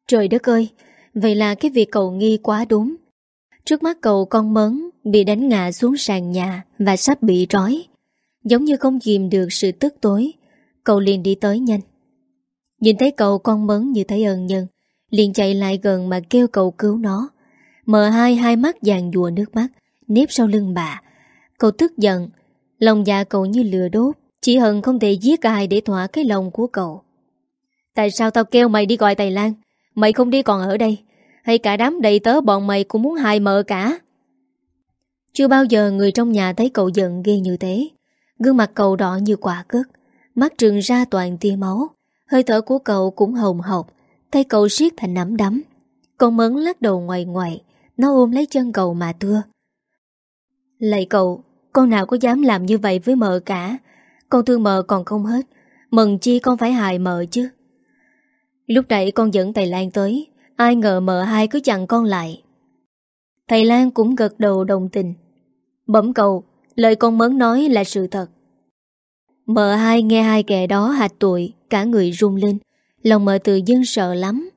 Trời đất ơi Vậy là cái việc cậu nghi quá đúng. Trước mắt cậu con mấn Bị đánh ngã xuống sàn nhà Và sắp bị trói. Giống như không dìm được sự tức tối, Cậu liền đi tới nhanh. Nhìn thấy cậu con mấn như thấy ơn nhân, Liền chạy lại gần mà kêu cậu cứu nó. Mở hai hai mắt vàng dùa nước mắt, Nếp sau lưng bà. Cậu tức giận, Lòng dạ cậu như lửa đốt, Chỉ hận không thể giết ai để thỏa cái lòng của cậu. Tại sao tao kêu mày đi gọi Tài Lan? Mày không đi còn ở đây. Hay cả đám đầy tớ bọn mày cũng muốn hại mợ cả. Chưa bao giờ người trong nhà thấy cậu giận ghê như thế. Gương mặt cậu đỏ như quả cất Mắt trường ra toàn tia máu. Hơi thở của cậu cũng hồng hộc, Tay cậu siết thành nắm đấm. Con mấn lắc đầu ngoài ngoài Nó ôm lấy chân cậu mà thưa. Lạy cậu, Con nào có dám làm như vậy với mợ cả? Con thương mợ còn không hết Mừng chi con phải hại mợ chứ? Lúc nãy con dẫn Thầy Lan tới, Ai ngờ mợ hai cứ chặn con lại. Thầy Lan cũng gật đầu đồng tình. Bấm cầu, Lời con mớn nói là sự thật. Mợ hai nghe hai kẻ đó hạch tuổi Cả người run lên. Lòng mợ tự dưng sợ lắm.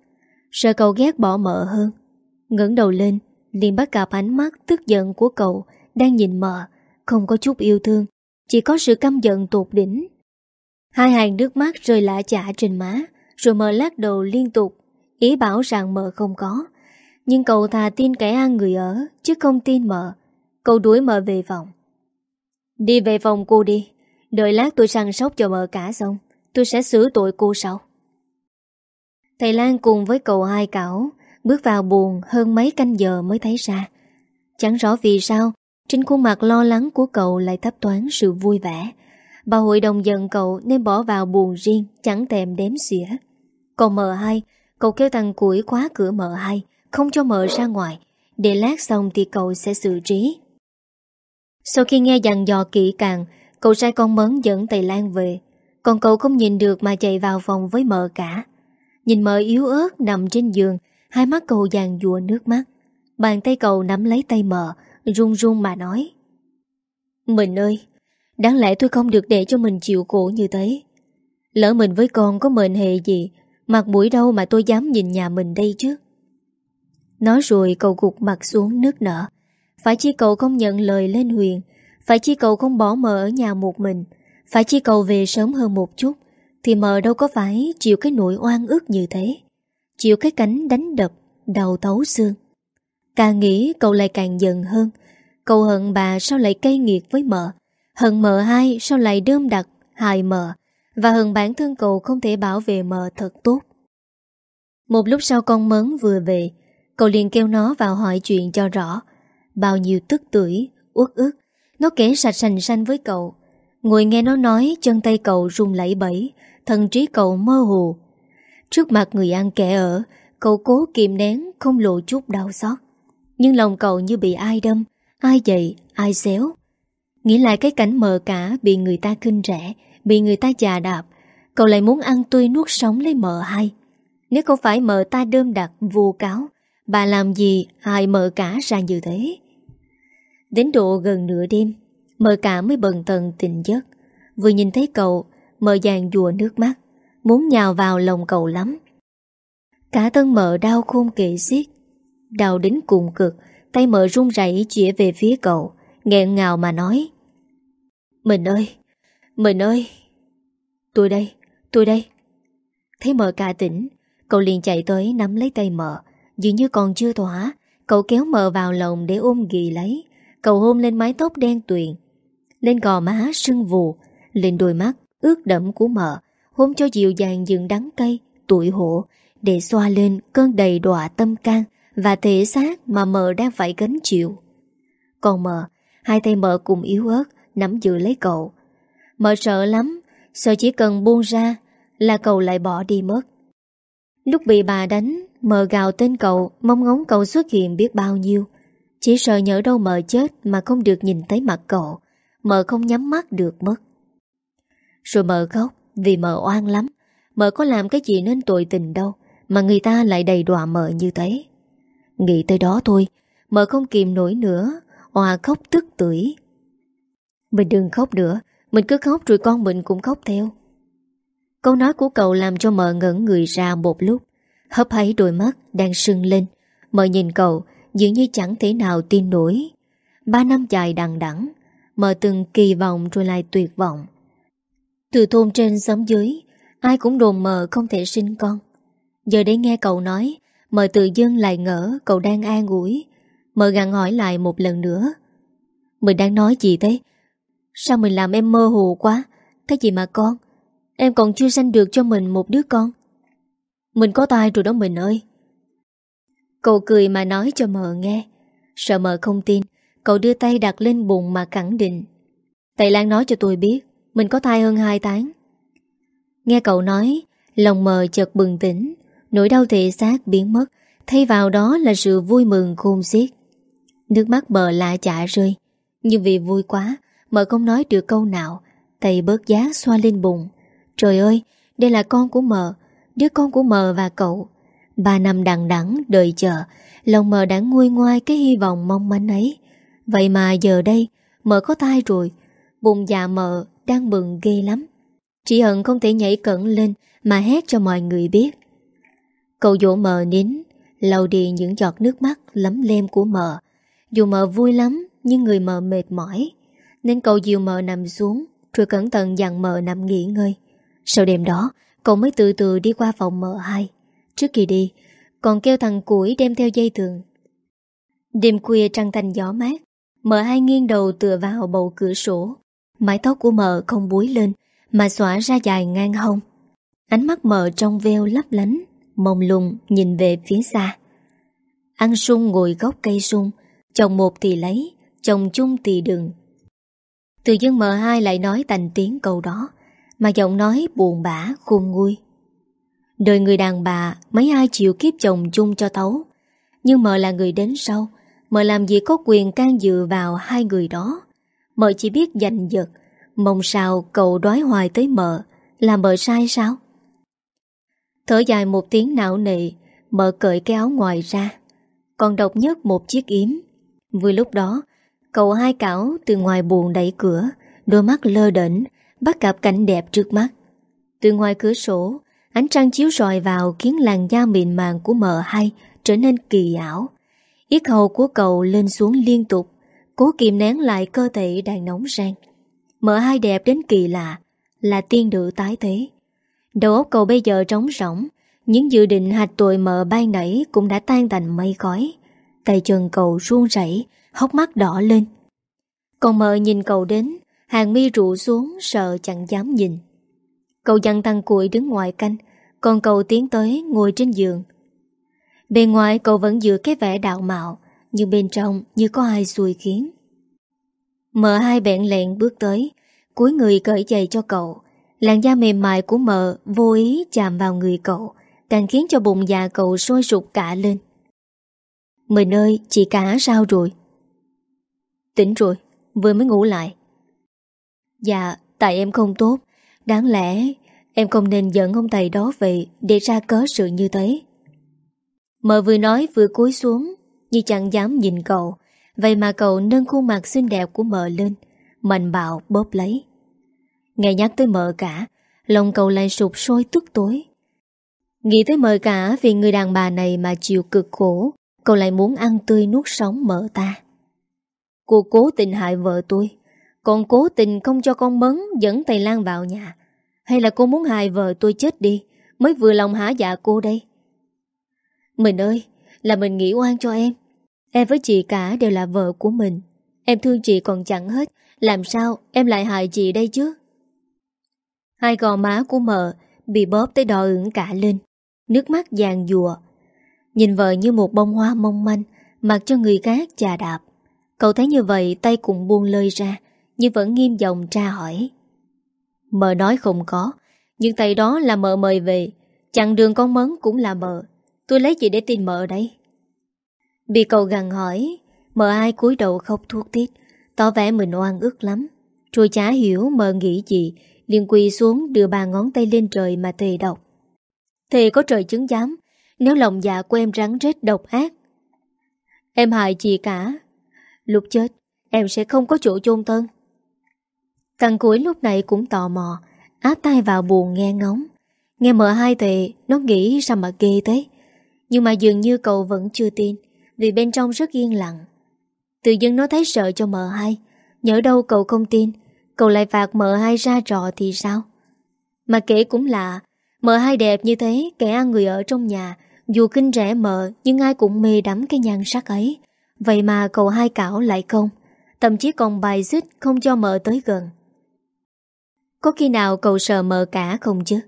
Sợ cậu ghét bỏ mợ hơn. Ngẩng đầu lên, liền bắt gặp ánh mắt tức giận của cậu Đang nhìn mợ, Không có chút yêu thương, Chỉ có sự căm giận tột đỉnh. Hai hàng nước mắt rơi lạ chả trên má rồi mờ lát đầu liên tục. Ý bảo rằng mờ không có. Nhưng cậu thà tin kẻ ăn người ở, Chứ không tin mờ Cậu đuổi mờ về phòng. Đi về phòng cô đi. Đợi lát tôi săn sóc cho mờ cả xong. Tôi sẽ xử tội cô sau. Thầy Lan cùng với cậu hai cảo Bước vào buồn hơn mấy canh giờ mới thấy ra. Chẳng rõ vì sao, Trên khuôn mặt lo lắng của cậu lại thấp toán sự vui vẻ. Bà hội đồng giận cậu nên bỏ vào buồn riêng, Chẳng tèm đếm xỉa. Còn mờ hai, Cậu kêu thằng củi khóa cửa mờ hai, Không cho mờ ra ngoài. Để lát xong thì cậu sẽ xử trí. Sau khi nghe dặn dò kỹ càng, Cậu sai con mớn dẫn Tây Lan về. Còn cậu không nhìn được mà chạy vào phòng với mờ cả. Nhìn mờ yếu ớt nằm trên giường, Hai mắt cậu dàn dùa nước mắt. Bàn tay cậu nắm lấy tay mờ, Run run mà nói, Mình ơi Đáng lẽ tôi không được để cho mình chịu khổ như thế. Lỡ mình với con có mệnh hệ gì, Mặt mũi đâu mà tôi dám nhìn nhà mình đây chứ? Nói rồi cậu gục mặt xuống nước nở. Phải chi cậu không nhận lời lên huyền, Phải chi cậu không bỏ mờ ở nhà một mình, Phải chi cậu về sớm hơn một chút, Thì mờ đâu có phải chịu cái nỗi oan ức như thế, Chịu cái cánh đánh đập Đầu tấu xương. Càng nghĩ cậu lại càng giận hơn, Cậu hận bà sao lại cay nghiệt với mợ Hận mờ hai sao lại đơm đặt hại mờ? Và hận bản thân cậu không thể bảo vệ mờ thật tốt. Một lúc sau con mớn vừa về Cậu liền kêu nó vào hỏi chuyện cho rõ. Bao nhiêu tức tuổi, uất ức Nó kể sạch sành xanh với cậu. Ngồi nghe nó nói chân tay cậu run lẫy bẫy Thần trí cậu mơ hồ. Trước mặt người ăn kẻ ở Cậu cố kìm nén không lộ chút đau xót. Nhưng lòng cậu như bị ai đâm Ai dậy, ai xéo. Nghĩ lại cái cảnh mờ cả Bị người ta kinh rẻ, Bị người ta chà đạp, Cậu lại muốn ăn tươi nuốt sống lấy mờ hai Nếu không phải mờ ta đơm đặt vu cáo, Bà làm gì hại mờ cả ra như thế? Đến độ gần nửa đêm, Mờ cả mới bần tần tình giấc. Vừa nhìn thấy cậu, Mờ dàn dùa nước mắt, Muốn nhào vào lòng cậu lắm. Cả thân mờ đau khôn kệ xiết, Đau đến cùng cực, Tay mờ run rẩy chĩa về phía cậu, nghẹn ngào mà nói mình ơi, mình ơi. Tôi đây, tôi đây. Thấy mờ cả tỉnh, cậu liền chạy tới nắm lấy tay mờ. Dường như còn chưa thỏa, cậu kéo mờ vào lòng để ôm ghì lấy. Cậu hôn lên mái tóc đen tuyền, lên gò má sưng vù, lên đôi mắt ướt đẫm của mờ. Hôn cho dịu dàng dừng đắng cay, Tụi hổ, để xoa lên cơn đầy đọa tâm can và thể xác mà mờ đang phải gánh chịu. Còn mờ, Hai tay mợ cùng yếu ớt Nắm giữ lấy cậu. Mợ sợ lắm, Sợ chỉ cần buông ra Là cậu lại bỏ đi mất. Lúc bị bà đánh, Mợ gào tên cậu, Mong ngóng cậu xuất hiện biết bao nhiêu. Chỉ sợ nhỡ đâu mợ chết Mà không được nhìn thấy mặt cậu, Mợ không nhắm mắt được mất. Rồi mợ khóc Vì mợ oan lắm. Mợ có làm cái gì nên tội tình đâu, Mà người ta lại đầy đọa mợ như thế. Nghĩ tới đó thôi, Mợ không kìm nổi nữa, Hòa khóc tức tưởi. Mình đừng khóc nữa. Mình cứ khóc rồi con mình cũng khóc theo. Câu nói của cậu làm cho mợ ngẩn người ra một lúc. Hấp hấy đôi mắt đang sưng lên. Mợ nhìn cậu, Dường như chẳng thể nào tin nổi. Ba năm dài đằng đẵng, Mợ từng kỳ vọng rồi lại tuyệt vọng. Từ thôn trên xóm dưới, Ai cũng đồn mờ không thể sinh con. Giờ để nghe cậu nói Mờ tự dưng lại ngỡ cậu đang an ủi. Mờ gặn hỏi lại một lần nữa. Mình đang nói gì thế? Sao mình làm em mơ hồ quá? Cái gì mà con? Em còn chưa sanh được cho mình một đứa con. Mình có tai rồi đó mình ơi. Cậu cười mà nói cho mờ nghe. Sợ mờ không tin, Cậu đưa tay đặt lên bụng mà khẳng định. Tây Lan nói cho tôi biết, Mình có thai hơn 2 tháng. Nghe cậu nói, Lòng mờ chợt bừng tỉnh, Nỗi đau thể xác biến mất, Thay vào đó là sự vui mừng khôn xiết. Nước mắt mờ lạ chả rơi, Nhưng vì vui quá Mờ không nói được câu nào. Tay bớt giá xoa lên bụng. Trời ơi, đây là con của mờ Đứa con của mờ và cậu. Ba năm đằng đẵng đợi chờ. Lòng mờ đã nguôi ngoai cái hy vọng mong manh ấy. Vậy mà giờ đây Mờ có tai rồi. Bụng dạ mờ đang bừng ghê lắm. Chị hận không thể nhảy cẩn lên Mà hét cho mọi người biết. Cậu dỗ mờ nín lau đi những giọt nước mắt lấm lem của mờ Dù mờ vui lắm Nhưng người mờ mệt mỏi. Nên cậu dìu mờ nằm xuống, Rồi cẩn thận dặn mờ nằm nghỉ ngơi. Sau đêm đó, Cậu mới từ từ đi qua phòng mờ hai. Trước khi đi, Còn kêu thằng củi đem theo dây thường Đêm khuya trăng thành gió mát Mờ hai nghiêng đầu tựa vào bầu cửa sổ. Mái tóc của mờ không búi lên, Mà xõa ra dài ngang hông. Ánh mắt mờ trong veo lấp lánh, Mông lung nhìn về phía xa. Ăn sung ngồi gốc cây sung, Chồng một thì lấy, Chồng chung thì đừng từ dân mờ hai lại nói thành tiếng câu đó, Mà giọng nói buồn bã, khôn nguôi. Đời người đàn bà, Mấy ai chịu kiếp chồng chung cho thấu Nhưng mờ là người đến sau Mờ làm gì có quyền can dự vào hai người đó. Mờ chỉ biết giành giật, Mong sao cậu đói hoài tới mờ Là mờ sai sao? Thở dài một tiếng não nị mờ cởi cái áo ngoài ra. Còn độc nhất một chiếc yếm. Vừa lúc đó Cậu hai cảo từ ngoài buồn đẩy cửa Đôi mắt lơ đỉnh Bắt gặp cảnh đẹp trước mắt Từ ngoài cửa sổ Ánh trăng chiếu rọi vào khiến làn da mịn màng của mợ hai trở nên kỳ ảo. Yết hầu của cậu lên xuống liên tục, cố kìm nén lại cơ thể đang nóng rang. Mợ hai đẹp đến kỳ lạ, là tiên nữ tái thế. Đầu óc cậu bây giờ trống rỗng Những dự định hạch tội mợ ban nãy Cũng đã tan thành mây khói Tay chân cậu run rẩy Hốc mắt đỏ lên. Còn mờ nhìn cậu đến Hàng mi rụ xuống sợ chẳng dám nhìn. Cậu dặn tăng củi đứng ngoài canh Còn cậu tiến tới ngồi trên giường. Bên ngoài cậu vẫn giữ cái vẻ đạo mạo Nhưng bên trong như có ai xùi khiến. Mờ hai bẹn lẹn bước tới cúi người cởi giày cho cậu. Làn da mềm mại của mờ vô ý chạm vào người cậu Càng khiến cho bụng dạ cậu sôi sụp cả lên. Mình ơi, chị cả sao rồi? Tỉnh rồi, vừa mới ngủ lại. Dạ, tại em không tốt. Đáng lẽ em không nên giận ông thầy đó về Để ra cớ sự như thế. Mợ vừa nói vừa cúi xuống Như chẳng dám nhìn cậu. Vậy mà cậu nâng khuôn mặt xinh đẹp của mợ lên Mạnh bạo bóp lấy. Nghe nhắc tới mợ cả Lòng cậu lại sụp sôi tức tối. Nghĩ tới mợ cả Vì người đàn bà này mà chịu cực khổ Cậu lại muốn ăn tươi nuốt sống mợ ta. Cô cố tình hại vợ tôi Còn cố tình không cho con mấn Dẫn thầy Lan vào nhà Hay là cô muốn hại vợ tôi chết đi Mới vừa lòng hả dạ cô đây Mình ơi Là mình nghĩ oan cho em Em với chị cả đều là vợ của mình Em thương chị còn chẳng hết Làm sao em lại hại chị đây chứ Hai gò má của mợ bị bóp tới đỏ ửng cả lên. Nước mắt vàng dùa. Nhìn vợ như một bông hoa mong manh, mặc cho người khác chà đạp. Cậu thấy như vậy, tay cũng buông lơi ra, Nhưng vẫn nghiêm giọng tra hỏi. Mờ nói không có, Nhưng tay đó là mờ mời về. Chặng đường con mấn cũng là mờ. Tôi lấy gì để tin mờ đây? Bị cậu gằn hỏi, Mờ ai cúi đầu khóc thuốc tiết Tỏ vẻ mình oan ức lắm. Rồi chả hiểu mờ nghĩ gì, liền quỳ xuống đưa ba ngón tay lên trời mà thề độc Thề có trời chứng giám, Nếu lòng dạ của em rắn rết độc ác. Em hại chị cả. Lúc chết, Em sẽ không có chỗ chôn tân Thằng cuối lúc này cũng tò mò, Áp tay vào buồn nghe ngóng. Nghe mở hai tệ Nó nghĩ sao mà ghê thế. Nhưng mà dường như cậu vẫn chưa tin, Vì bên trong rất yên lặng. Tự dưng nó thấy sợ cho mợ hai. Nhớ đâu cậu không tin, Cậu lại phạt mợ hai ra trò thì sao? Mà kể cũng lạ, Mợ hai đẹp như thế, Kẻ ăn người ở trong nhà, Dù kinh rẻ mợ, Nhưng ai cũng mê đắm cái nhan sắc ấy. Vậy mà cậu hai cảo lại không. Thậm chí còn bài dứt không cho mợ tới gần. Có khi nào cậu sợ mợ cả không chứ?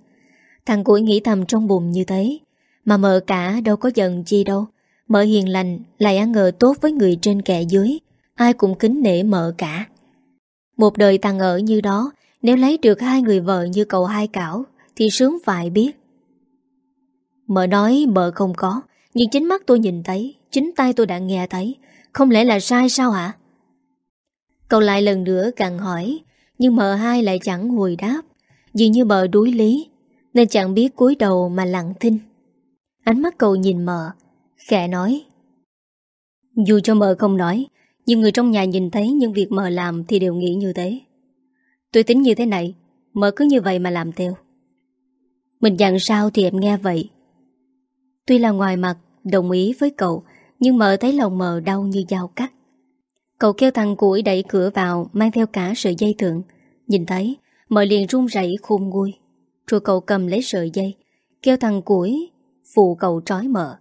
Thằng củi nghĩ thầm trong bụng như thế. Mà mợ cả đâu có giận chi đâu. Mợ hiền lành, Lại ăn ngờ tốt với người trên kẻ dưới. Ai cũng kính nể mợ cả. Một đời tàn ở như đó, Nếu lấy được hai người vợ như cậu hai cảo, Thì sướng phải biết. Mợ nói mợ không có, Nhưng chính mắt tôi nhìn thấy Chính tay tôi đã nghe thấy. Không lẽ là sai sao hả? Cậu lại lần nữa càng hỏi, Nhưng mợ hai lại chẳng hồi đáp. Dường như mợ đuối lý, Nên chẳng biết cúi đầu mà lặng thinh. Ánh mắt cậu nhìn mợ Khẽ nói. Dù cho mợ không nói, Nhưng người trong nhà nhìn thấy những việc mợ làm Thì đều nghĩ như thế. Tôi tính như thế này Mợ cứ như vậy mà làm theo. Mình dặn sao thì em nghe vậy. Tuy là ngoài mặt, Đồng ý với cậu nhưng mợ thấy lòng mợ đau như dao cắt. Cậu kêu thằng củi đẩy cửa vào, Mang theo cả sợi dây thượng Nhìn thấy Mợ liền run rẩy khôn nguôi. Rồi cậu cầm lấy sợi dây, Kêu thằng củi, Phụ cậu trói mợ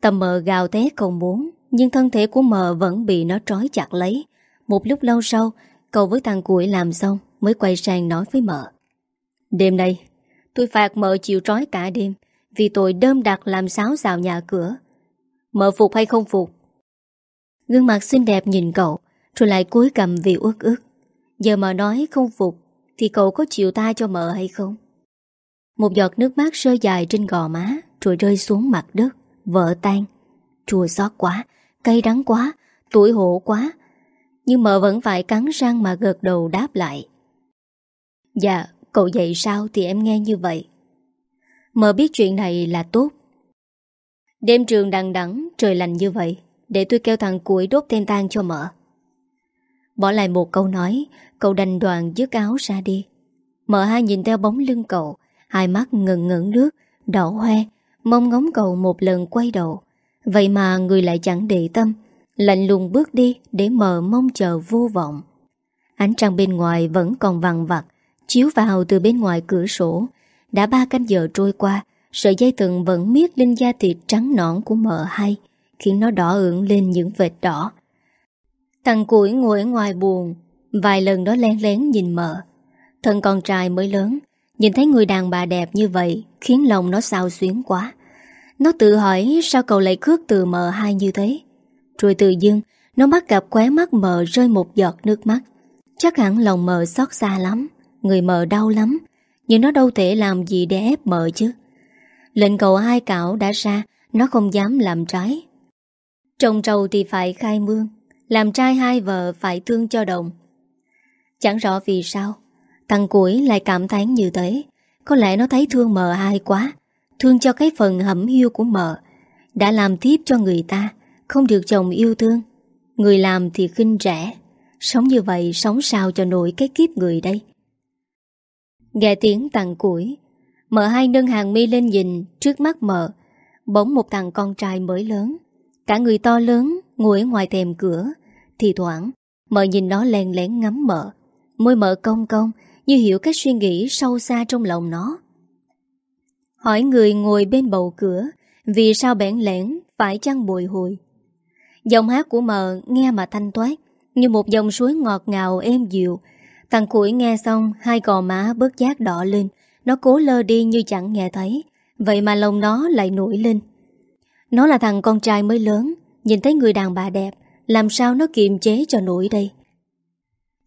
Tầm mờ gào té không muốn, Nhưng thân thể của mờ vẫn bị nó trói chặt lấy. Một lúc lâu sau, Cậu với thằng củi làm xong, Mới quay sang nói với mợ Đêm nay, tôi phạt mợ chịu trói cả đêm, Vì tôi đơm đặt làm sáo xào nhà cửa. Mợ phục hay không phục? Gương mặt xinh đẹp nhìn cậu, Rồi lại cúi cầm vì ước ước Giờ mợ nói không phục, Thì cậu có chịu ta cho mợ hay không? Một giọt nước mắt rơi dài trên gò má, Rồi rơi xuống mặt đất, vỡ tan. Chua xót quá, Cay đắng quá Tuổi hổ quá. Nhưng mợ vẫn phải cắn răng mà gật đầu đáp lại. Dạ Cậu dậy sao thì em nghe như vậy. Mợ biết chuyện này là tốt Đêm trường đằng đẵng, Trời lạnh như vậy, Để tôi kêu thằng cuối đốt thêm tan cho mợ Bỏ lại một câu nói, Cậu đành đoàn dứt áo ra đi. Mợ hai nhìn theo bóng lưng cậu, Hai mắt ngừng ngẩn nước, Đỏ hoe Mong ngóng cậu một lần quay đầu. Vậy mà người lại chẳng để tâm, Lạnh lùng bước đi Để mờ mong chờ vô vọng. Ánh trăng bên ngoài vẫn còn vằn vặt Chiếu vào từ bên ngoài cửa sổ. Đã ba canh giờ trôi qua Sợi dây từng vẫn miết lên da thịt trắng nõn của mợ hai, Khiến nó đỏ ửng lên những vệt đỏ. Thằng củi ngồi ở ngoài buồn, Vài lần đó len lén nhìn mợ. Thân con trai mới lớn, Nhìn thấy người đàn bà đẹp như vậy, Khiến lòng nó sao xuyến quá. Nó tự hỏi sao cậu lại khước từ mờ hai như thế. Rồi từ dưng, Nó bắt gặp khóe mắt mờ rơi một giọt nước mắt. Chắc hẳn lòng mờ xót xa lắm, Người mờ đau lắm, Nhưng nó đâu thể làm gì để ép mờ chứ. Lệnh cầu hai cảo đã ra, Nó không dám làm trái. Trồng trầu thì phải khai mương, Làm trai hai vợ phải thương cho đồng. Chẳng rõ vì sao, Thằng củi lại cảm thán như thế. Có lẽ nó thấy thương mờ hai quá, Thương cho cái phần hẩm hiu của mờ Đã làm tiếp cho người ta, Không được chồng yêu thương. Người làm thì khinh rẻ, Sống như vậy sống sao cho nổi cái kiếp người đây? Nghe tiếng tặng củi Mợ hai nâng hàng mi lên nhìn Trước mắt mợ Bỗng một thằng con trai mới lớn Cả người to lớn ngồi ngoài thềm cửa Thì thoảng Mợ nhìn nó len lén ngắm mợ Môi mợ cong cong như hiểu cái suy nghĩ sâu xa trong lòng nó. Hỏi người ngồi bên bầu cửa, vì sao bẽn lẽn phải chăng bồi hồi. Giọng hát của mờ nghe mà thanh toát, như một dòng suối ngọt ngào êm dịu. Thằng củi nghe xong, hai gò má bớt giác đỏ lên, nó cố lơ đi như chẳng nghe thấy, vậy mà lòng nó lại nổi lên. Nó là thằng con trai mới lớn, nhìn thấy người đàn bà đẹp, Làm sao nó kiềm chế cho nổi đây?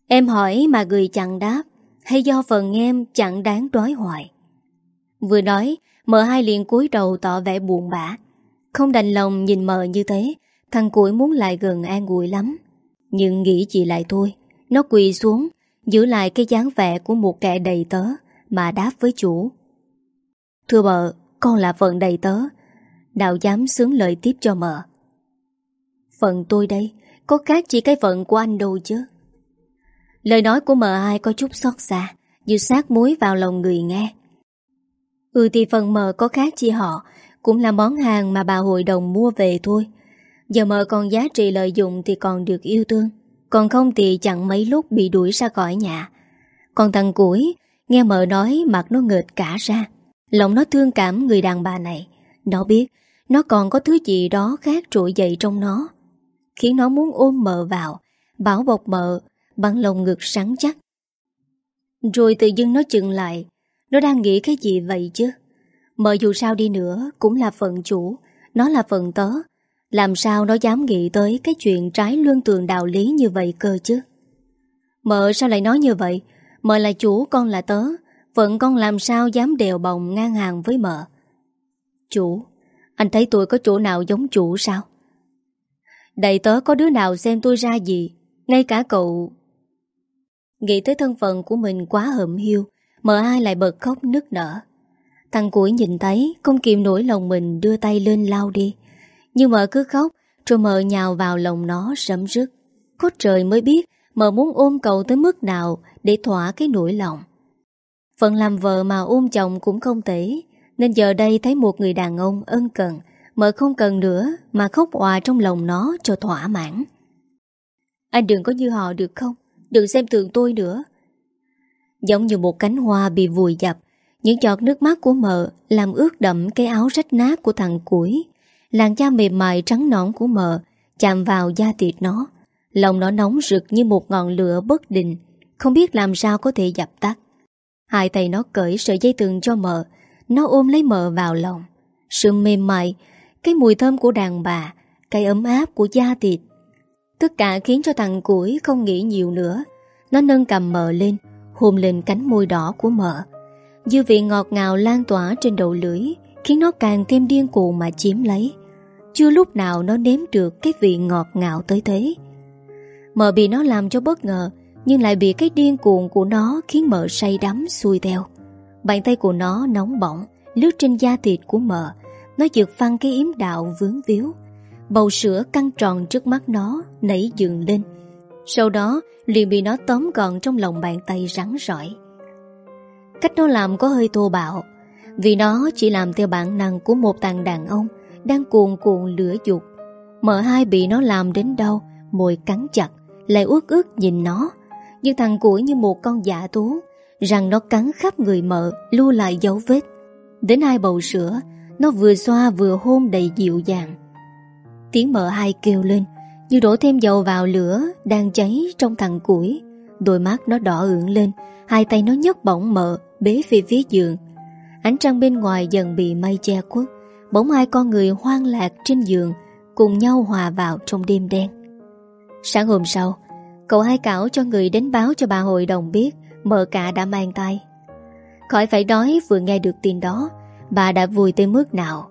Em hỏi mà người chẳng đáp Hay do phần em chẳng đáng đói hoài. Vừa nói Mợ hai liền cúi đầu tỏ vẻ buồn bã. Không đành lòng nhìn mờ như thế Thằng củi muốn lại gần an ủi lắm. Nhưng nghĩ gì lại thôi Nó quỳ xuống Giữ lại cái dáng vẻ của một kẻ đầy tớ. Mà đáp với chủ Thưa mợ, Con là phận đầy tớ. Nào dám sướng lời tiếp cho mợ. Phận tôi đây, Có khác chỉ cái phận của anh đâu chứ. Lời nói của mợ ai có chút xót xa, Như sát muối vào lòng người nghe. Ừ thì phần mờ có khác chi họ, Cũng là món hàng mà bà hội đồng mua về thôi. Giờ mờ còn giá trị lợi dụng Thì còn được yêu thương, Còn không thì chẳng mấy lúc bị đuổi ra khỏi nhà. Còn thằng củi Nghe mờ nói mặt nó ngợt cả ra. Lòng nó thương cảm người đàn bà này. Nó biết Nó còn có thứ gì đó khác trỗi dậy trong nó. Khiến nó muốn ôm mờ vào, Bảo bọc mờ Bằng lòng ngực sáng chắc. Rồi tự dưng nó chừng lại. Nó đang nghĩ cái gì vậy chứ? Mợ dù sao đi nữa Cũng là phận chủ. Nó là phận tớ. Làm sao nó dám nghĩ tới Cái chuyện trái luân tường đạo lý như vậy cơ chứ? Mợ sao lại nói như vậy? Mợ là chủ, con là tớ. Phận con làm sao dám đèo bồng ngang hàng với mợ Chủ, Anh thấy tôi có chỗ nào giống chủ sao? Đầy tớ có đứa nào xem tôi ra gì? Ngay cả cậu Nghĩ tới thân phận của mình quá hậm hiu Mợ ai lại bật khóc nức nở. Thằng củi nhìn thấy, Không kìm nổi lòng mình đưa tay lên lao đi. Nhưng mợ cứ khóc, Rồi mợ nhào vào lòng nó sấm rứt. Có trời mới biết Mợ muốn ôm cậu tới mức nào Để thỏa cái nỗi lòng. Phần làm vợ mà ôm chồng cũng không thể Nên giờ đây thấy một người đàn ông ân cần Mợ không cần nữa Mà khóc hòa trong lòng nó cho thỏa mãn. Anh đừng có như họ được không? Đừng xem thường tôi nữa. Giống như một cánh hoa bị vùi dập, Những giọt nước mắt của mợ Làm ướt đậm cái áo rách nát của thằng củi Làn da mềm mại trắng nõn của mợ Chạm vào da thịt nó Lòng nó nóng rực như một ngọn lửa bất định, Không biết làm sao có thể dập tắt. Hai tay nó cởi sợi dây tường cho mợ Nó ôm lấy mợ vào lòng. Sự mềm mại, Cái mùi thơm của đàn bà, Cái ấm áp của da thịt. Tất cả khiến cho thằng củi không nghĩ nhiều nữa. Nó nâng cầm mờ lên, Hôn lên cánh môi đỏ của mợ Dư vị ngọt ngào lan tỏa trên đầu lưỡi, Khiến nó càng thêm điên cuồng mà chiếm lấy. Chưa lúc nào nó nếm được Cái vị ngọt ngào tới thế. Mợ bị nó làm cho bất ngờ, Nhưng lại bị cái điên cuồng của nó Khiến mợ say đắm xuôi theo. Bàn tay của nó nóng bỏng, Lướt trên da thịt của mợ. Nó giật phăng cái yếm đạo vướng víu. Bầu sữa căng tròn trước mắt nó, Nảy dựng lên. Sau đó, liền bị nó tóm gọn Trong lòng bàn tay rắn rỏi. Cách nó làm có hơi thô bạo, Vì nó chỉ làm theo bản năng Của một tàng đàn ông Đang cuồn cuộn lửa dục. Mợ hai bị nó làm đến đâu Môi cắn chặt. Lại uất ức nhìn nó Nhưng thằng củi như một con dạ tú, Rằng nó cắn khắp người mợ Lưu lại dấu vết. Đến hai bầu sữa Nó vừa xoa vừa hôn đầy dịu dàng. Tiếng mợ hai kêu lên Như đổ thêm dầu vào lửa Đang cháy trong thằng củi. Đôi mắt nó đỏ ửng lên Hai tay nó nhấc bỏng mợ Bế về phía giường. Ánh trăng bên ngoài dần bị mây che khuất Bỗng hai con người hoang lạc trên giường Cùng nhau hòa vào trong đêm đen. Sáng hôm sau, Cậu hai cảo cho người đến báo cho bà hội đồng biết, Mợ cả đã mang tay. Khỏi phải đói vừa nghe được tin đó, Bà đã vui tới mức nào.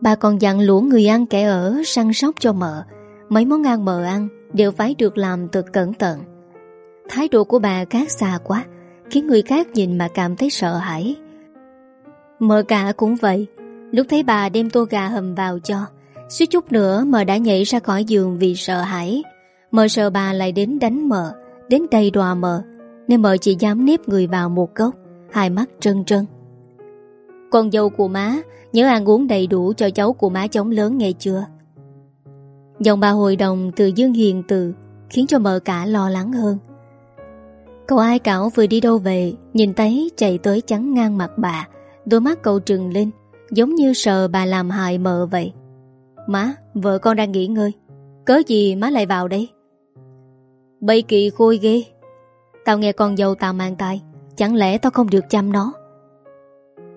Bà còn dặn lũ người ăn kẻ ở săn sóc cho mợ. Mấy món ăn mợ ăn Đều phải được làm thật cẩn thận. Thái độ của bà khác xa quá, Khiến người khác nhìn mà cảm thấy sợ hãi. Mợ cả cũng vậy, Lúc thấy bà đem tô gà hầm vào cho, Suýt chút nữa mợ đã nhảy ra khỏi giường vì sợ hãi. Mợ sợ bà lại đến đánh mợ Đến đầy đòa mợ Nên mợ chỉ dám nếp người vào một góc Hai mắt trân trân Con dâu của má Nhớ ăn uống đầy đủ cho cháu của má chống lớn nghe chưa? Dòng bà hội đồng từ dương hiền từ Khiến cho mợ cả lo lắng hơn. Cậu ai cảo vừa đi đâu về Nhìn thấy chạy tới chắn ngang mặt bà Đôi mắt cậu trừng lên Giống như sợ bà làm hại mợ vậy. Má, vợ con đang nghỉ ngơi Cớ gì má lại vào đây? Bây kỳ khôi ghê. Tao nghe con dâu tao mang tay Chẳng lẽ tao không được chăm nó?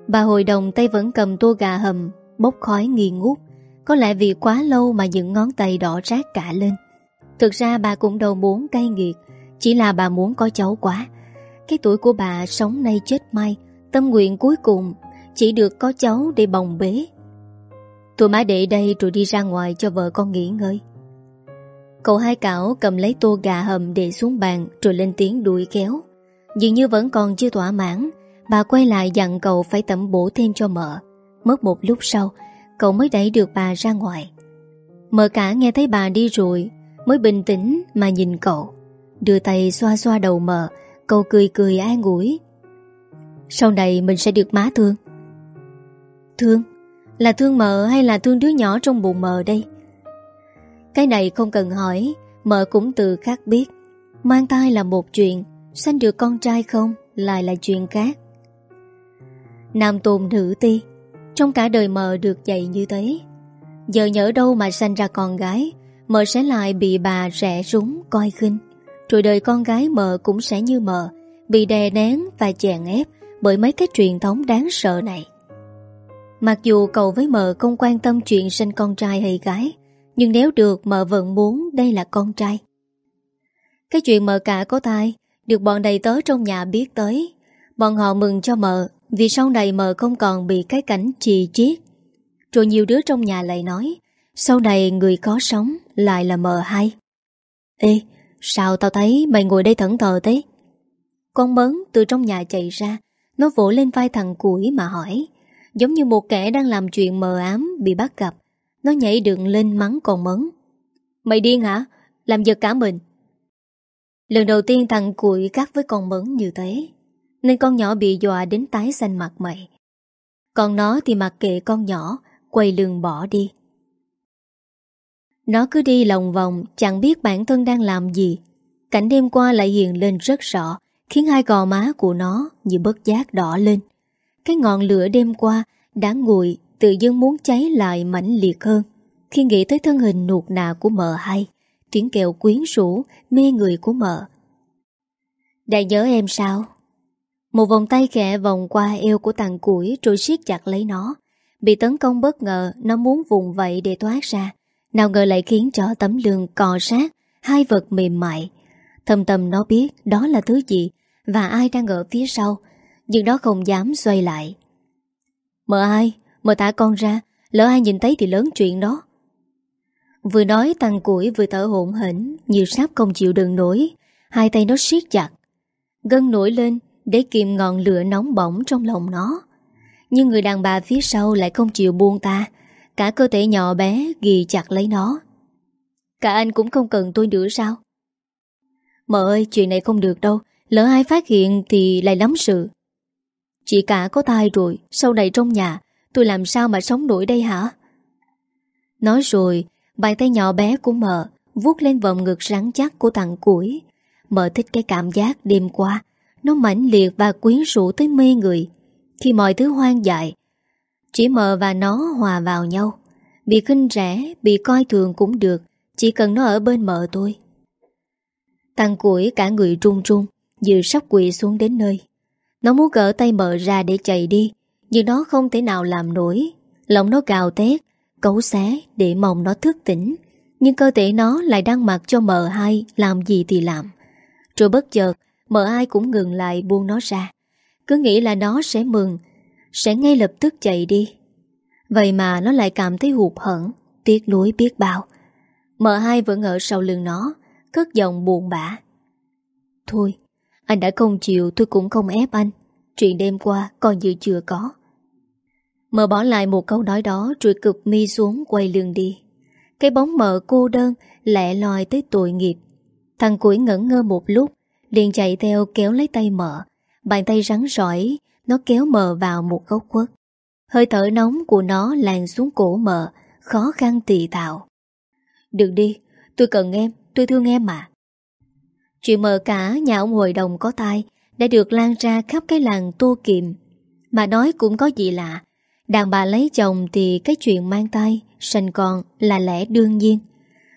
Bà hội đồng tay vẫn cầm tô gà hầm, Bốc khói nghi ngút. Có lẽ vì quá lâu mà những ngón tay đỏ rác cả lên. Thực ra bà cũng đâu muốn cay nghiệt, Chỉ là bà muốn có cháu quá. Cái tuổi của bà sống nay chết mai Tâm nguyện cuối cùng Chỉ được có cháu để bồng bế. Tụi má để đây rồi đi ra ngoài cho vợ con nghỉ ngơi. Cậu hai cảo cầm lấy tô gà hầm để xuống bàn rồi lên tiếng đuổi kéo. Dường như vẫn còn chưa thỏa mãn, bà quay lại dặn cậu phải tẩm bổ thêm cho mợ. Mất một lúc sau, cậu mới đẩy được bà ra ngoài. Mợ cả nghe thấy bà đi rồi, mới bình tĩnh mà nhìn cậu. Đưa tay xoa xoa đầu mợ, cậu cười cười an ủi. Sau này mình sẽ được má thương. Thương? Là thương mợ hay là thương đứa nhỏ trong bụng mợ đây? Cái này không cần hỏi, Mợ cũng tự khắc biết. Mang thai là một chuyện, Sanh được con trai không, Lại là chuyện khác. Nam tôn nữ ti, Trong cả đời mợ được dạy như thế. Giờ nhỡ đâu mà sanh ra con gái, Mợ sẽ lại bị bà rẻ rúng, coi khinh. Rồi đời con gái mợ cũng sẽ như mợ, Bị đè nén và chèn ép Bởi mấy cái truyền thống đáng sợ này. Mặc dù cậu với mợ không quan tâm chuyện sinh con trai hay gái nhưng nếu được mợ vẫn muốn, đây là con trai. Cái chuyện mợ cả có tai Được bọn đầy tớ trong nhà biết tới. Bọn họ mừng cho mợ Vì sau này mợ không còn bị cái cảnh trì chiết. Rồi nhiều đứa trong nhà lại nói, Sau này người có sống Lại là mợ hay. Ê, sao tao thấy mày ngồi đây thẫn thờ thế? Con mớn từ trong nhà chạy ra, Nó vỗ lên vai thằng củi mà hỏi, Giống như một kẻ đang làm chuyện mờ ám Bị bắt gặp nó nhảy đường lên mắng còn mấn. Mày điên hả? Làm giật cả mình. Lần đầu tiên thằng cụi cắt với con mấn như thế, Nên con nhỏ bị dọa đến tái xanh mặt mày. Còn nó thì mặc kệ con nhỏ, Quay lưng bỏ đi. Nó cứ đi lòng vòng, Chẳng biết bản thân đang làm gì. Cảnh đêm qua lại hiện lên rất rõ, Khiến hai gò má của nó Như bất giác đỏ lên. Cái ngọn lửa đêm qua Đã nguội tự dưng muốn cháy lại mãnh liệt hơn. Khi nghĩ tới thân hình nuột nà của mợ hai tiếng kẹo quyến rũ, mê người của mợ. Đã nhớ em sao? Một vòng tay khẽ vòng qua eo của tàng củi rồi siết chặt lấy nó. Bị tấn công bất ngờ, nó muốn vùng vậy để thoát ra. Nào ngờ lại khiến cho tấm lương cò sát, hai vật mềm mại. Thầm tâm nó biết đó là thứ gì và ai đang ở phía sau, nhưng nó không dám xoay lại. Mợ ai? Mở thả con ra, Lỡ ai nhìn thấy thì lớn chuyện đó. Vừa nói tăng củi vừa thở hổn hển Như sắp không chịu đựng nổi, Hai tay nó siết chặt. Gân nổi lên để kìm ngọn lửa nóng bỏng trong lòng nó. Nhưng người đàn bà phía sau lại không chịu buông ta, Cả cơ thể nhỏ bé ghi chặt lấy nó. Cả anh cũng không cần tôi nữa sao? Mợ ơi, chuyện này không được đâu, Lỡ ai phát hiện thì lại lắm sự. Chị cả có tai rồi, Sau này trong nhà Tôi làm sao mà sống nổi đây hả? Nói rồi Bàn tay nhỏ bé của mợ vuốt lên vòng ngực rắn chắc của thằng củi. Mợ thích cái cảm giác đêm qua Nó mãnh liệt và quyến rũ tới mê người. Khi mọi thứ hoang dại Chỉ mợ và nó hòa vào nhau. Bị khinh rẻ Bị coi thường cũng được Chỉ cần nó ở bên mợ tôi. Thằng củi cả người run run, Dự sắp quỵ xuống đến nơi. Nó muốn gỡ tay mợ ra để chạy đi nhưng nó không thể nào làm nổi. Lòng nó gào tét Cấu xé để mong nó thức tỉnh. Nhưng cơ thể nó lại đang mặc cho mợ hai Làm gì thì làm. Rồi bất chợt mợ ai cũng ngừng lại buông nó ra. Cứ nghĩ là nó sẽ mừng, Sẽ ngay lập tức chạy đi. Vậy mà nó lại cảm thấy hụt hẫng, Tiếc nuối biết bao. Mợ hai vẫn ở sau lưng nó, Cất giọng buồn bã. Thôi, Anh đã không chịu, tôi cũng không ép anh. Chuyện đêm qua còn như chưa có. Mờ bỏ lại một câu nói đó rồi cực mi xuống quay lưng đi. Cái bóng mờ cô đơn lẹ loi tới tội nghiệp. Thằng củi ngẩn ngơ một lúc, liền chạy theo kéo lấy tay mờ. Bàn tay rắn rỏi, nó kéo mờ vào một góc quất. Hơi thở nóng của nó làn xuống cổ mờ, khó khăn tỳ tạo. Đừng đi, tôi cần em, tôi thương em mà. Chuyện mờ cả nhà ông hội đồng có tai đã được lan ra khắp cái làng tô kiệm. Mà nói cũng có gì lạ, Đàn bà lấy chồng thì cái chuyện mang tay, sanh con là lẽ đương nhiên.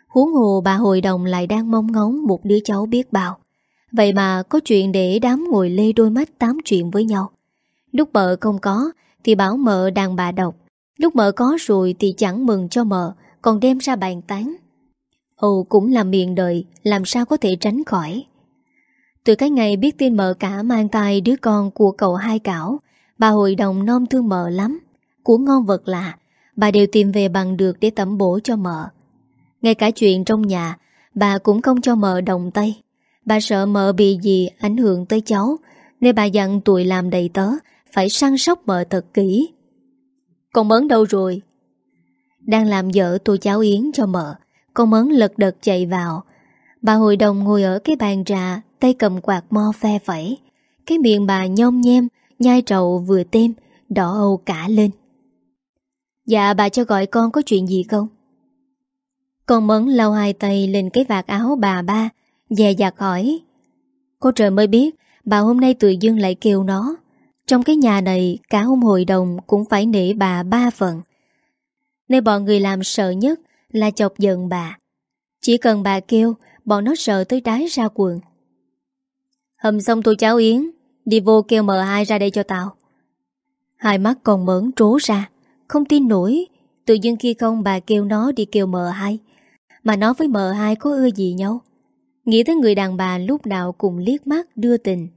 Huống hồ bà hội đồng lại đang mong ngóng một đứa cháu biết bao. Vậy mà có chuyện để đám ngồi lê đôi mắt tám chuyện với nhau. Lúc mợ không có thì bảo mợ đàn bà độc. Lúc mợ có rồi thì chẳng mừng cho mợ, còn đem ra bàn tán. Ồ cũng là miệng đời Làm sao có thể tránh khỏi Từ cái ngày biết tin mợ cả mang tay đứa con của cậu hai cảo Bà hội đồng non thương mợ lắm của ngon vật lạ, Bà đều tìm về bằng được để tẩm bổ cho mợ. Ngay cả chuyện trong nhà, Bà cũng không cho mợ đồng tay. Bà sợ mợ bị gì ảnh hưởng tới cháu, Nên bà dặn tụi làm đầy tớ Phải săn sóc mợ thật kỹ. Con mớn đâu rồi? Đang làm vợ tôi cháu yến cho mợ, Con mớn lật đật chạy vào. Bà hội đồng ngồi ở cái bàn trà, Tay cầm quạt mo phe phẩy. Cái miệng bà nhom nhem, Nhai trầu vừa tem Đỏ âu cả lên. Dạ bà cho gọi con có chuyện gì không? Con mấn lau hai tay lên cái vạt áo bà ba, Dè dặt hỏi. Cô trời mới biết, Bà hôm nay tự dưng lại kêu nó. Trong cái nhà này, Cả hôm hội đồng cũng phải nể bà ba phần. Nên bọn người làm sợ nhất Là chọc giận bà. Chỉ cần bà kêu, Bọn nó sợ tới đái ra quần. Hầm xong tôi cháu yến, Đi vô kêu mờ hai ra đây cho tao. Hai mắt còn mớn trố ra. Không tin nổi. Tự dưng khi không bà kêu nó đi kêu mờ hai, Mà nó với mờ hai có ưa gì nhau? Nghĩ tới người đàn bà lúc nào cùng liếc mắt, đưa tình.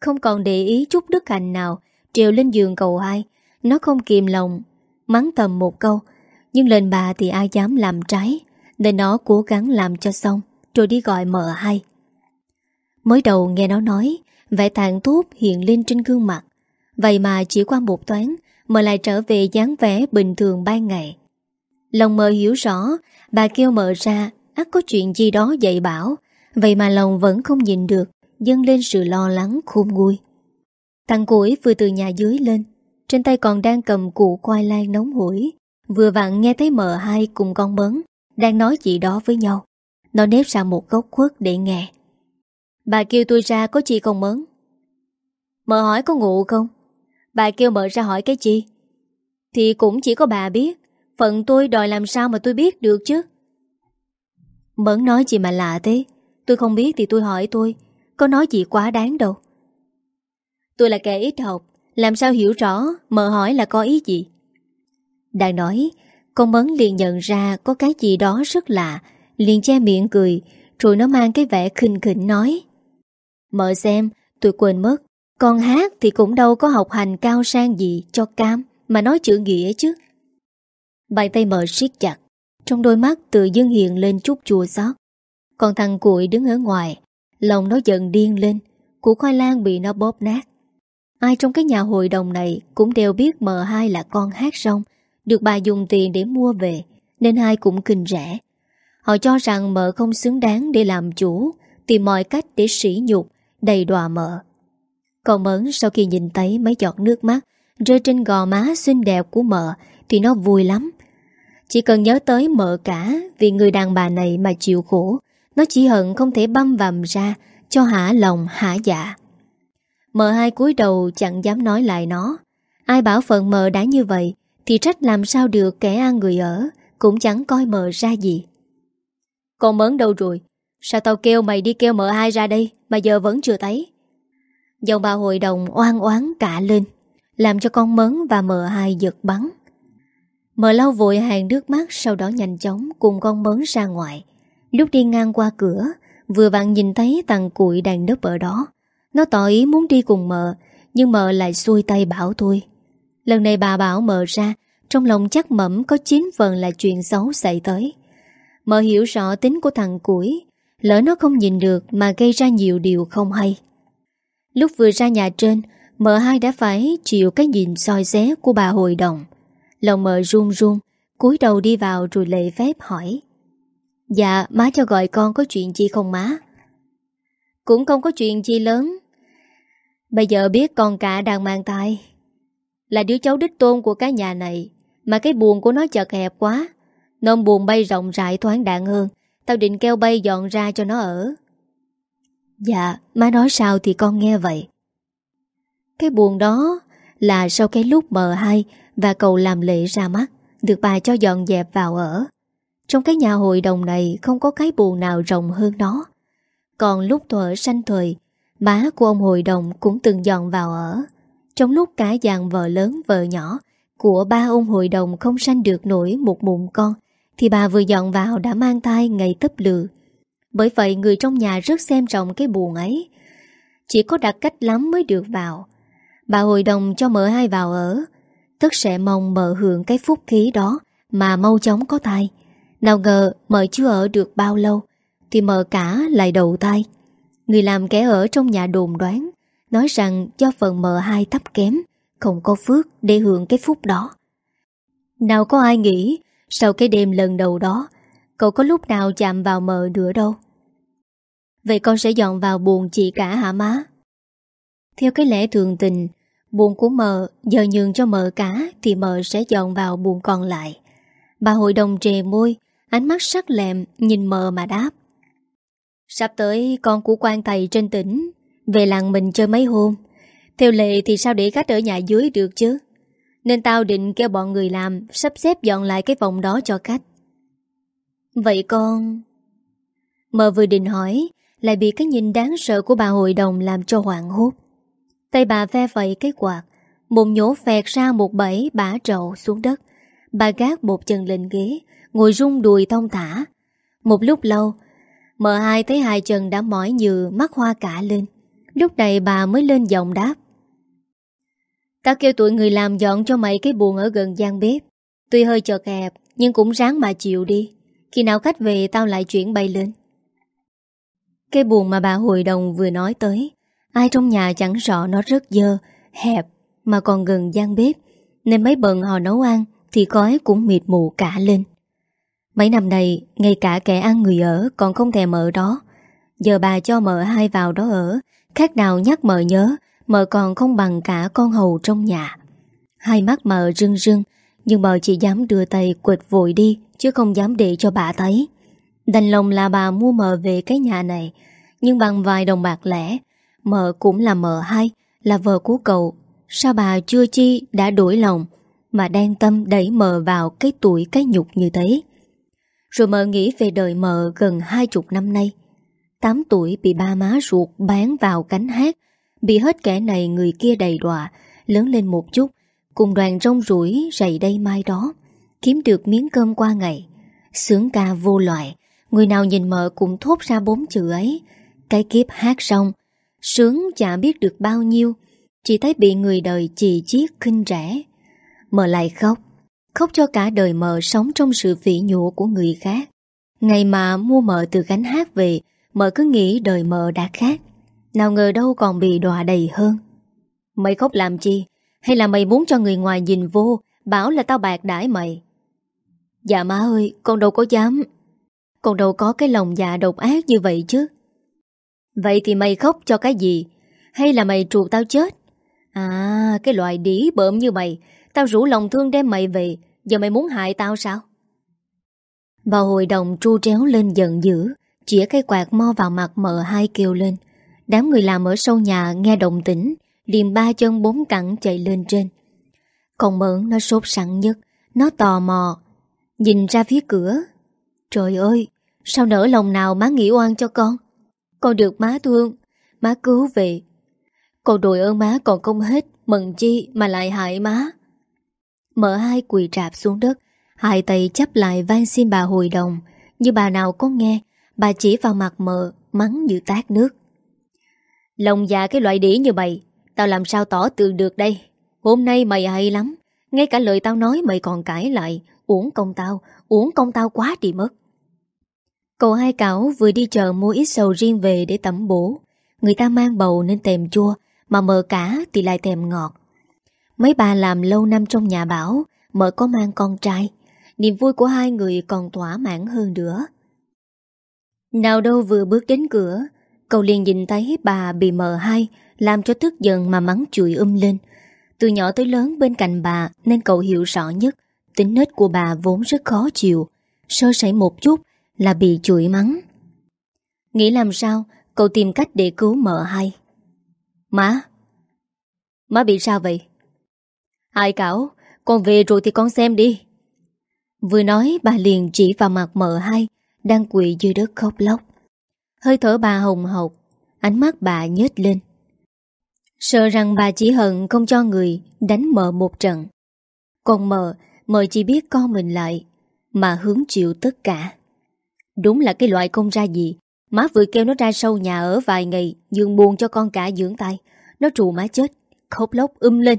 Không còn để ý chút đức hạnh nào, Trèo lên giường cầu hai. Nó không kìm lòng, Mắng tầm một câu. Nhưng lên bà thì ai dám làm trái, Nên nó cố gắng làm cho xong, Rồi đi gọi mợ hai. Mới đầu nghe nó nói, Vẻ tàn tốt hiện lên trên gương mặt. Vậy mà chỉ qua một toán mà lại trở về dáng vẻ bình thường ban ngày. Lòng mờ hiểu rõ, Bà kêu mờ ra ắt có chuyện gì đó dạy bảo. Vậy mà lòng vẫn không nhìn được, Dâng lên sự lo lắng khôn nguôi. Thằng củi vừa từ nhà dưới lên, Trên tay còn đang cầm củ khoai lang nóng hổi. Vừa vặn nghe thấy mờ hai cùng con mớn Đang nói gì đó với nhau. Nó nếp ra một góc khuất để nghe. Bà kêu tôi ra có chi con mớn mờ hỏi có ngủ không? Bà kêu mợ ra hỏi cái gì Thì cũng chỉ có bà biết. Phận tôi đòi làm sao mà tôi biết được chứ? Mẫn nói gì mà lạ thế? Tôi không biết thì tôi hỏi tôi. Có nói gì quá đáng đâu. Tôi là kẻ ít học. Làm sao hiểu rõ? Mợ hỏi là có ý gì? Đang nói, Con mẫn liền nhận ra có cái gì đó rất lạ. Liền che miệng cười, Rồi nó mang cái vẻ khinh khỉnh nói. Mợ xem, tôi quên mất. Con hát thì cũng đâu có học hành cao sang gì cho cam Mà nói chữ nghĩa chứ. Bàn tay mở siết chặt, Trong đôi mắt tự dưng hiện lên chút chua xót. Còn thằng cuội đứng ở ngoài, Lòng nó giận điên lên Củ khoai lang bị nó bóp nát. Ai trong cái nhà hội đồng này Cũng đều biết mờ hai là con hát rong Được bà dùng tiền để mua về, Nên hai cũng kinh rẻ. Họ cho rằng mợ không xứng đáng để làm chủ, Tìm mọi cách để sỉ nhục, Đầy đọa mợ. Còn mẫn sau khi nhìn thấy mấy giọt nước mắt Rơi trên gò má xinh đẹp của mợ Thì nó vui lắm. Chỉ cần nhớ tới mợ cả Vì người đàn bà này mà chịu khổ, nó chỉ hận không thể băm vằm ra Cho hả lòng hả dạ. Mợ hai cúi đầu chẳng dám nói lại nó. Ai bảo phận mợ đã như vậy Thì trách làm sao được kẻ ăn người ở, Cũng chẳng coi mợ ra gì. Còn Mẫn đâu rồi? Sao tao kêu mày đi kêu mợ hai ra đây Mà giờ vẫn chưa thấy? Dòng bà hội đồng oan oán cả lên, Làm cho con mớn và mờ hai giật bắn. Mờ lau vội hàng nước mắt, Sau đó nhanh chóng cùng con mớn ra ngoài. Lúc đi ngang qua cửa, Vừa vặn nhìn thấy thằng cụi đang nấp ở đó. Nó tỏ ý muốn đi cùng mờ Nhưng mờ lại xuôi tay bảo tôi Lần này bà bảo mờ ra, Trong lòng chắc mẩm có 9 phần là chuyện xấu xảy tới. Mờ hiểu rõ tính của thằng củi Lỡ nó không nhìn được Mà gây ra nhiều điều không hay. Lúc vừa ra nhà trên Mợ hai đã phải chịu cái nhìn soi xé Của bà hội đồng. Lòng mợ run run, cúi đầu đi vào rồi lệ phép hỏi. Dạ má cho gọi con có chuyện gì không má? Cũng không có chuyện gì lớn. Bây giờ biết con cả đang mang thai. Là đứa cháu đích tôn của cái nhà này, Mà cái buồn của nó chật hẹp quá. Nôm buồn bay rộng rãi thoáng đạn hơn. Tao định keo bay dọn ra cho nó ở. Dạ Má nói sao thì con nghe vậy Cái buồn đó Là sau cái lúc mờ hai Và cầu làm lễ ra mắt Được bà cho dọn dẹp vào ở trong cái nhà hội đồng này không có cái buồn nào rộng hơn nó. Còn lúc tôi ở sanh thời, má của ông hội đồng cũng từng dọn vào ở. Trong lúc cả dàn vợ lớn vợ nhỏ của ba ông hội đồng không sanh được nổi một mụn con, Thì bà vừa dọn vào đã mang thai ngày tấp lự bởi vậy người trong nhà rất xem trọng cái buồn ấy. Chỉ có đặt cách lắm mới được vào. Bà hội đồng cho mợ hai vào ở. Tức sẽ mong mợ hưởng cái phúc khí đó Mà mau chóng có thai. Nào ngờ mợ chưa ở được bao lâu, Thì mợ cả lại đầu tay Người làm kẻ ở trong nhà đồn đoán, Nói rằng do phần mợ hai thấp kém, Không có phước để hưởng cái phúc đó. Nào có ai nghĩ, Sau cái đêm lần đầu đó, Cậu có lúc nào chạm vào mờ nữa đâu? Vậy con sẽ dọn vào buồn chị cả hả má? Theo cái lẽ thường tình Buồn của mợ giờ nhường cho mợ cả Thì mợ sẽ dọn vào buồn còn lại. Bà hội đồng trề môi, Ánh mắt sắc lẹm nhìn mợ mà đáp. Sắp tới con của quan thầy trên tỉnh, Về làng mình chơi mấy hôm. Theo lệ thì sao để khách ở nhà dưới được chứ? Nên tao định kêu bọn người làm Sắp xếp dọn lại cái vòng đó cho khách. Vậy con? Mợ vừa định hỏi lại bị cái nhìn đáng sợ của bà hội đồng Làm cho hoảng hốt. Tay bà ve vẫy cái quạt, mồm nhổ phẹt ra một bẫy bả trậu xuống đất. Bà gác một chân lên ghế, Ngồi rung đùi thong thả. Một lúc lâu, Mợ hai thấy hai chân đã mỏi như mắt hoa cả lên. Lúc này bà mới lên giọng đáp. Ta kêu tụi người làm dọn cho mày cái buồn ở gần gian bếp. Tuy hơi chật hẹp, Nhưng cũng ráng mà chịu đi. Khi nào khách về tao lại chuyển bay lên. Cái buồn mà bà hội đồng vừa nói tới Ai trong nhà chẳng rõ nó rất dơ Hẹp Mà còn gần gian bếp Nên mấy bận họ nấu ăn Thì khói cũng mịt mù cả lên Mấy năm nay, ngay cả kẻ ăn người ở còn không thèm ở đó. Giờ bà cho mợ hai vào đó ở, khác nào nhắc mợ nhớ, mợ còn không bằng cả con hầu trong nhà. Hai mắt mợ rưng rưng, nhưng mợ chỉ dám đưa tay quệt vội đi, chứ không dám để cho bà thấy. Đành lòng là bà mua mờ về cái nhà này, nhưng bằng vài đồng bạc lẻ, mợ cũng là mợ hai, là vợ của cậu. Sao bà chưa chi đã đổi lòng, mà đang tâm đẩy mờ vào cái tuổi cái nhục như thế? Rồi mợ nghĩ về đời mợ gần hai chục năm nay 8 tuổi bị ba má ruột bán vào cánh hát Bị hết kẻ này người kia đầy đọa Lớn lên một chút Cùng đoàn rong rủi rầy đây mai đó Kiếm được miếng cơm qua ngày Sướng ca vô loại Người nào nhìn mợ cũng thốt ra bốn chữ ấy. Cái kiếp hát xong, Sướng chả biết được bao nhiêu, Chỉ thấy bị người đời chì chiết khinh rẻ. Mợ lại khóc Khóc cho cả đời mợ sống trong sự vị nhụ của người khác. Ngày mà mua mợ từ gánh hát về Mợ cứ nghĩ đời mợ đã khác. Nào ngờ đâu còn bị đọa đầy hơn. Mày khóc làm chi? Hay là mày muốn cho người ngoài nhìn vô, Bảo là tao bạc đãi mày? Dạ má ơi, Con đâu có dám. Con đâu có cái lòng dạ độc ác như vậy chứ? Vậy thì mày khóc cho cái gì? Hay là mày trù tao chết? À cái loại đĩ bợm như mày, Tao rủ lòng thương đem mày về, Giờ mày muốn hại tao sao? Bà hội đồng tru tréo lên giận dữ Chỉa cây quạt mo vào mặt mợ hai kêu lên. Đám người làm ở sâu nhà nghe động tĩnh, liền ba chân bốn cẳng chạy lên trên. Còn mượn nó sốt sẵn nhất, Nó tò mò, Nhìn ra phía cửa. Trời ơi Sao nỡ lòng nào má nghĩ oan cho con? Con được má thương, Má cứu về. Con đội ơn má còn không hết, Mận chi mà lại hại má. Mở hai quỳ trạp xuống đất, Hai tay chấp lại van xin bà hồi đồng. Như bà nào có nghe, Bà chỉ vào mặt mợ, Mắng như tát nước. Lòng dạ cái loại đĩ như mày, Tao làm sao tỏ tường được đây? Hôm nay mày hay lắm, Ngay cả lời tao nói mày còn cãi lại. Uống công tao Uống công tao quá đi mất. Cậu hai cảo vừa đi chợ mua ít sầu riêng về để tẩm bổ. Người ta mang bầu nên tèm chua, Mà mờ cả thì lại tèm ngọt. Mấy bà làm lâu năm trong nhà bảo, Mợ có mang con trai. Niềm vui của hai người còn thỏa mãn hơn nữa. Nào đâu vừa bước đến cửa, Cậu liền nhìn thấy bà bị mờ hai Làm cho tức giận mà mắng chửi um lên. Từ nhỏ tới lớn bên cạnh bà Nên cậu hiểu rõ nhất, Tính nết của bà vốn rất khó chịu, Sơ sẩy một chút là bị chửi mắng. Nghĩ làm sao, Cậu tìm cách để cứu mợ hai Má! Má bị sao vậy? Ai cảo? Con về rồi thì con xem đi. Vừa nói, bà liền chỉ vào mặt mợ hai, Đang quỵ dưới đất khóc lóc. Hơi thở bà hồng hộc, Ánh mắt bà nhếch lên. Sợ rằng bà chỉ hận không cho người Đánh mợ một trận. Còn mợ Mợ chỉ biết con mình lại, Mà hứng chịu tất cả. Đúng là cái loại công ra gì. Má vừa kêu nó ra sâu nhà ở vài ngày Dương buồn cho con cả dưỡng tay Nó trù má chết, Khóc lóc um lên.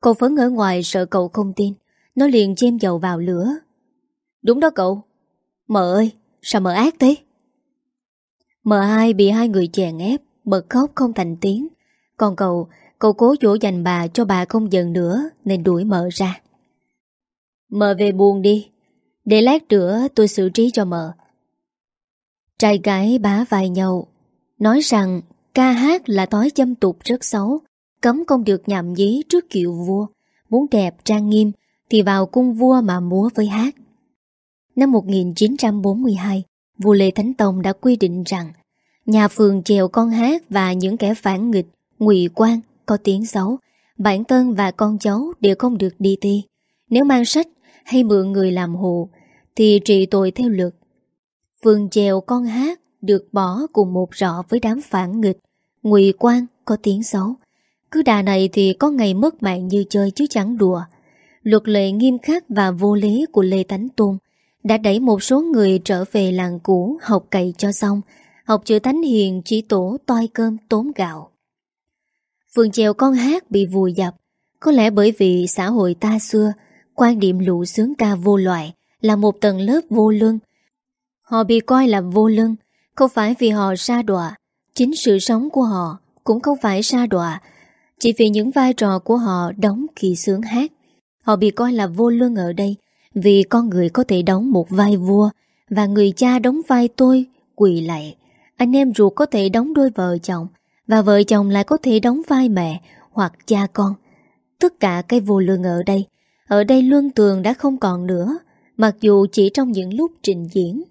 Cậu Phấn ở ngoài sợ cậu không tin. Nó liền chêm dầu vào lửa. Đúng đó cậu. Mợ ơi, sao mợ ác thế? Mợ hai bị hai người chèn ép, Bật khóc không thành tiếng. Còn cậu Cậu cố dỗ dành bà cho bà không giận nữa, Nên đuổi mợ ra. Mợ về buồn đi. Để lát nữa tôi xử trí cho mợ. Trai gái bá vai nhau, Nói rằng ca hát là thói châm tục rất xấu, Cấm không được nhậm nhí trước kiệu vua, Muốn đẹp trang nghiêm Thì vào cung vua mà múa với hát. Năm 1942 Vua Lê Thánh Tông đã quy định rằng Nhà phường chèo con hát Và những kẻ phản nghịch, ngụy quan, có tiếng xấu, Bản thân và con cháu đều không được đi thi. Nếu mang sách hay mượn người làm hộ thì trị tội theo luật Phương chèo con hát được bỏ cùng một rõ với đám phản nghịch ngụy quan có tiếng xấu cứ đà này thì có ngày mất mạng như chơi chứ chẳng đùa. Luật lệ nghiêm khắc và vô lý của Lê Tánh Tôn đã đẩy một số người trở về làng cũ học cày cho xong, học chữ Thánh Hiền chỉ tổ toi cơm tốn gạo. Phương chèo con hát bị vùi dập, có lẽ bởi vì xã hội ta xưa, quan điểm lũ sướng ca vô loại là một tầng lớp vô lương. Họ bị coi là vô lương, không phải vì họ sa đọa, chính sự sống của họ cũng không phải sa đọa, chỉ vì những vai trò của họ đóng kỳ sướng hát. Họ bị coi là vô lương ở đây Vì con người có thể đóng một vai vua Và người cha đóng vai tôi Quỳ lại Anh em ruột có thể đóng đôi vợ chồng Và vợ chồng lại có thể đóng vai mẹ Hoặc cha con. Tất cả cái vô lương ở đây Ở đây luân tường đã không còn nữa. Mặc dù chỉ trong những lúc trình diễn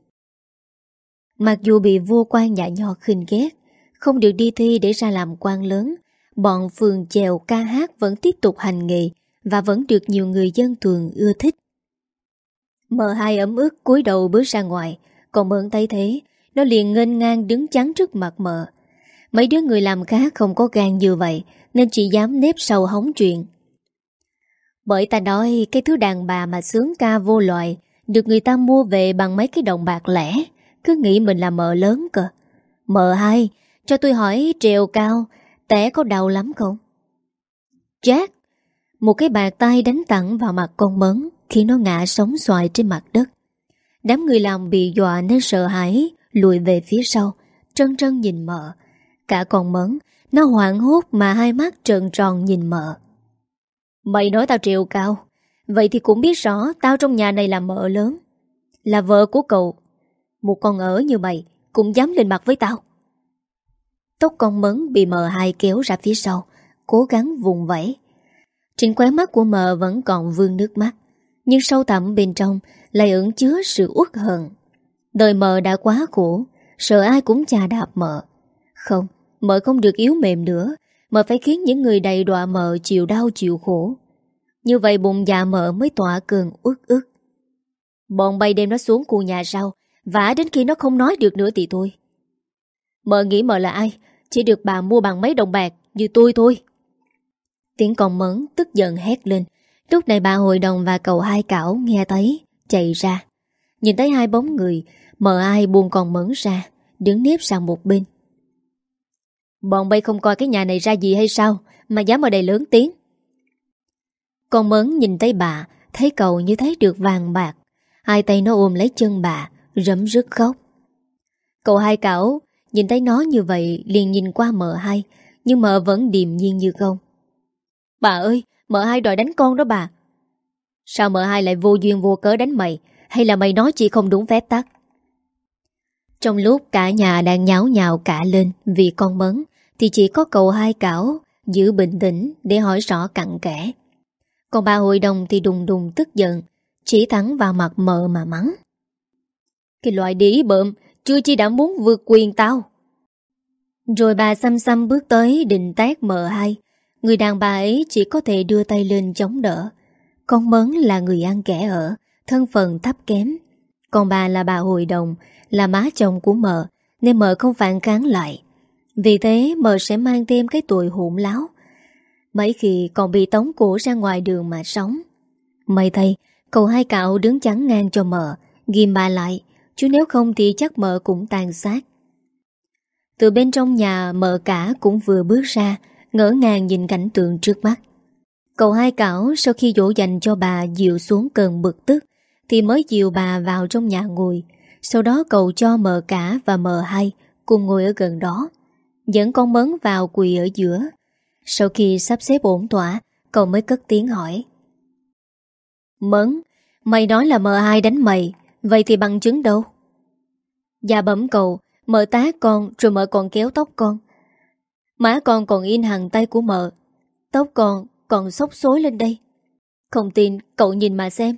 Mặc dù bị vua quan nhã nho khinh ghét Không được đi thi để ra làm quan lớn bọn phường chèo ca hát vẫn tiếp tục hành nghề và vẫn được nhiều người dân thường ưa thích. Mờ hai ấm ức cúi đầu bước ra ngoài, còn mượn tay thế, nó liền ngênh ngang đứng chắn trước mặt mờ. Mấy đứa người làm cá không có gan như vậy, nên chỉ dám nếp sầu hóng chuyện. Bởi ta nói cái thứ đàn bà mà sướng ca vô loại, được người ta mua về bằng mấy cái đồng bạc lẻ, cứ nghĩ mình là mợ lớn cơ. Mợ hai, cho tôi hỏi trèo cao, Té có đau lắm không? Jack Một cái bàn tay đánh tặng vào mặt con mấn Khi nó ngã sóng xoài trên mặt đất Đám người làm bị dọa nên sợ hãi Lùi về phía sau Trân trân nhìn mợ Cả con mấn Nó hoảng hốt mà hai mắt trợn tròn nhìn mợ Mày nói tao triệu cao. Vậy thì cũng biết rõ Tao trong nhà này là mợ lớn Là vợ của cậu. Một con ở như mày Cũng dám lên mặt với tao. Tóc con mấn bị mờ hai kéo ra phía sau Cố gắng vùng vẫy. Trên khóe mắt của mờ vẫn còn vương nước mắt Nhưng sâu thẳm bên trong Lại ẩn chứa sự uất hận. Đời mờ đã quá khổ Sợ ai cũng chà đạp mờ Không, mờ không được yếu mềm nữa Mờ phải khiến những người đầy đọa mờ chịu đau chịu khổ. Như vậy bụng dạ mờ mới tỏa cường ức ức Bọn bay đem nó xuống khu nhà sau, Vả đến khi nó không nói được nữa thì thôi. Mợ nghĩ mợ là ai? Chỉ được bà mua bằng mấy đồng bạc Như tôi thôi. Tiếng còn mẫn tức giận hét lên. Lúc này bà hội đồng và cậu hai cảo Nghe thấy, chạy ra. Nhìn thấy hai bóng người, Mợ ai buông còn mẫn ra, Đứng nếp sang một bên. Bọn bay không coi cái nhà này ra gì hay sao, Mà dám ở đây lớn tiếng. Con mớn nhìn thấy bà, Thấy cậu như thấy được vàng bạc. Hai tay nó ôm lấy chân bà, Rấm rứt khóc. Cậu hai cảo, Nhìn thấy nó như vậy, liền nhìn qua mợ hai, Nhưng mợ vẫn điềm nhiên như không. Bà ơi, Mợ hai đòi đánh con đó bà. Sao mợ hai lại vô duyên vô cớ đánh mày? Hay là mày nói chị không đúng phép tắc? Trong lúc cả nhà đang nháo nhào cả lên Vì con mấn thì chỉ có cậu hai cảo, Giữ bình tĩnh để hỏi rõ cặn kẽ. Còn bà hội đồng thì đùng đùng tức giận, Chỉ thẳng vào mặt mợ mà mắng. Cái loại đĩ bợm, chưa chi đã muốn vượt quyền tao. Rồi bà xăm xăm bước tới định tác mờ hai. Người đàn bà ấy chỉ có thể đưa tay lên chống đỡ. Con Mấn là người ăn kẻ ở, Thân phận thấp kém. Còn bà là bà hội đồng, Là má chồng của mợ, Nên mợ không phản kháng lại. Vì thế, mợ sẽ mang thêm cái tuổi hụn láo. Mấy khi còn bị tống cổ ra ngoài đường mà sống. May thay, Cậu hai cạo đứng chắn ngang cho mợ, Ghim bà lại, Chứ nếu không thì chắc mợ cũng tàn sát Từ bên trong nhà, mợ cả cũng vừa bước ra, Ngỡ ngàng nhìn cảnh tượng trước mắt. Cậu hai cảo sau khi dỗ dành cho bà dịu xuống cơn bực tức, Thì mới dìu bà vào trong nhà ngồi. Sau đó cậu cho mợ cả và mợ hai cùng ngồi ở gần đó. Dẫn con mớn vào quỳ ở giữa. Sau khi sắp xếp ổn tỏa Cậu mới cất tiếng hỏi. Mớn, Mày nói là mờ ai đánh mày, Vậy thì bằng chứng đâu? Dạ bấm cậu Mợ tá con, rồi mợ còn kéo tóc con. Má con còn in hàng tay của mợ Tóc con còn sóc xối lên đây. Không tin, cậu nhìn mà xem.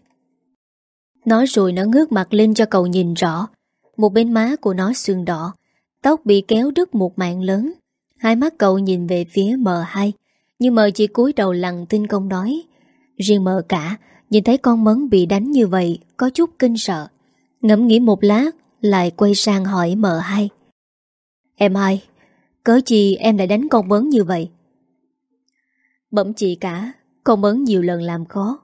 Nói rồi nó ngước mặt lên cho cậu nhìn rõ. Một bên má của nó sương đỏ Tóc bị kéo đứt một mạng lớn. Hai mắt cậu nhìn về phía mờ hai, Nhưng mờ chỉ cúi đầu lặng tin công nói. Riêng mờ cả, Nhìn thấy con mấn bị đánh như vậy, Có chút kinh sợ. Ngẫm nghĩ một lát, Lại quay sang hỏi mờ hai. Em hai, Cớ chi em lại đánh con mấn như vậy? Bẩm chị cả, Con mấn nhiều lần làm khó.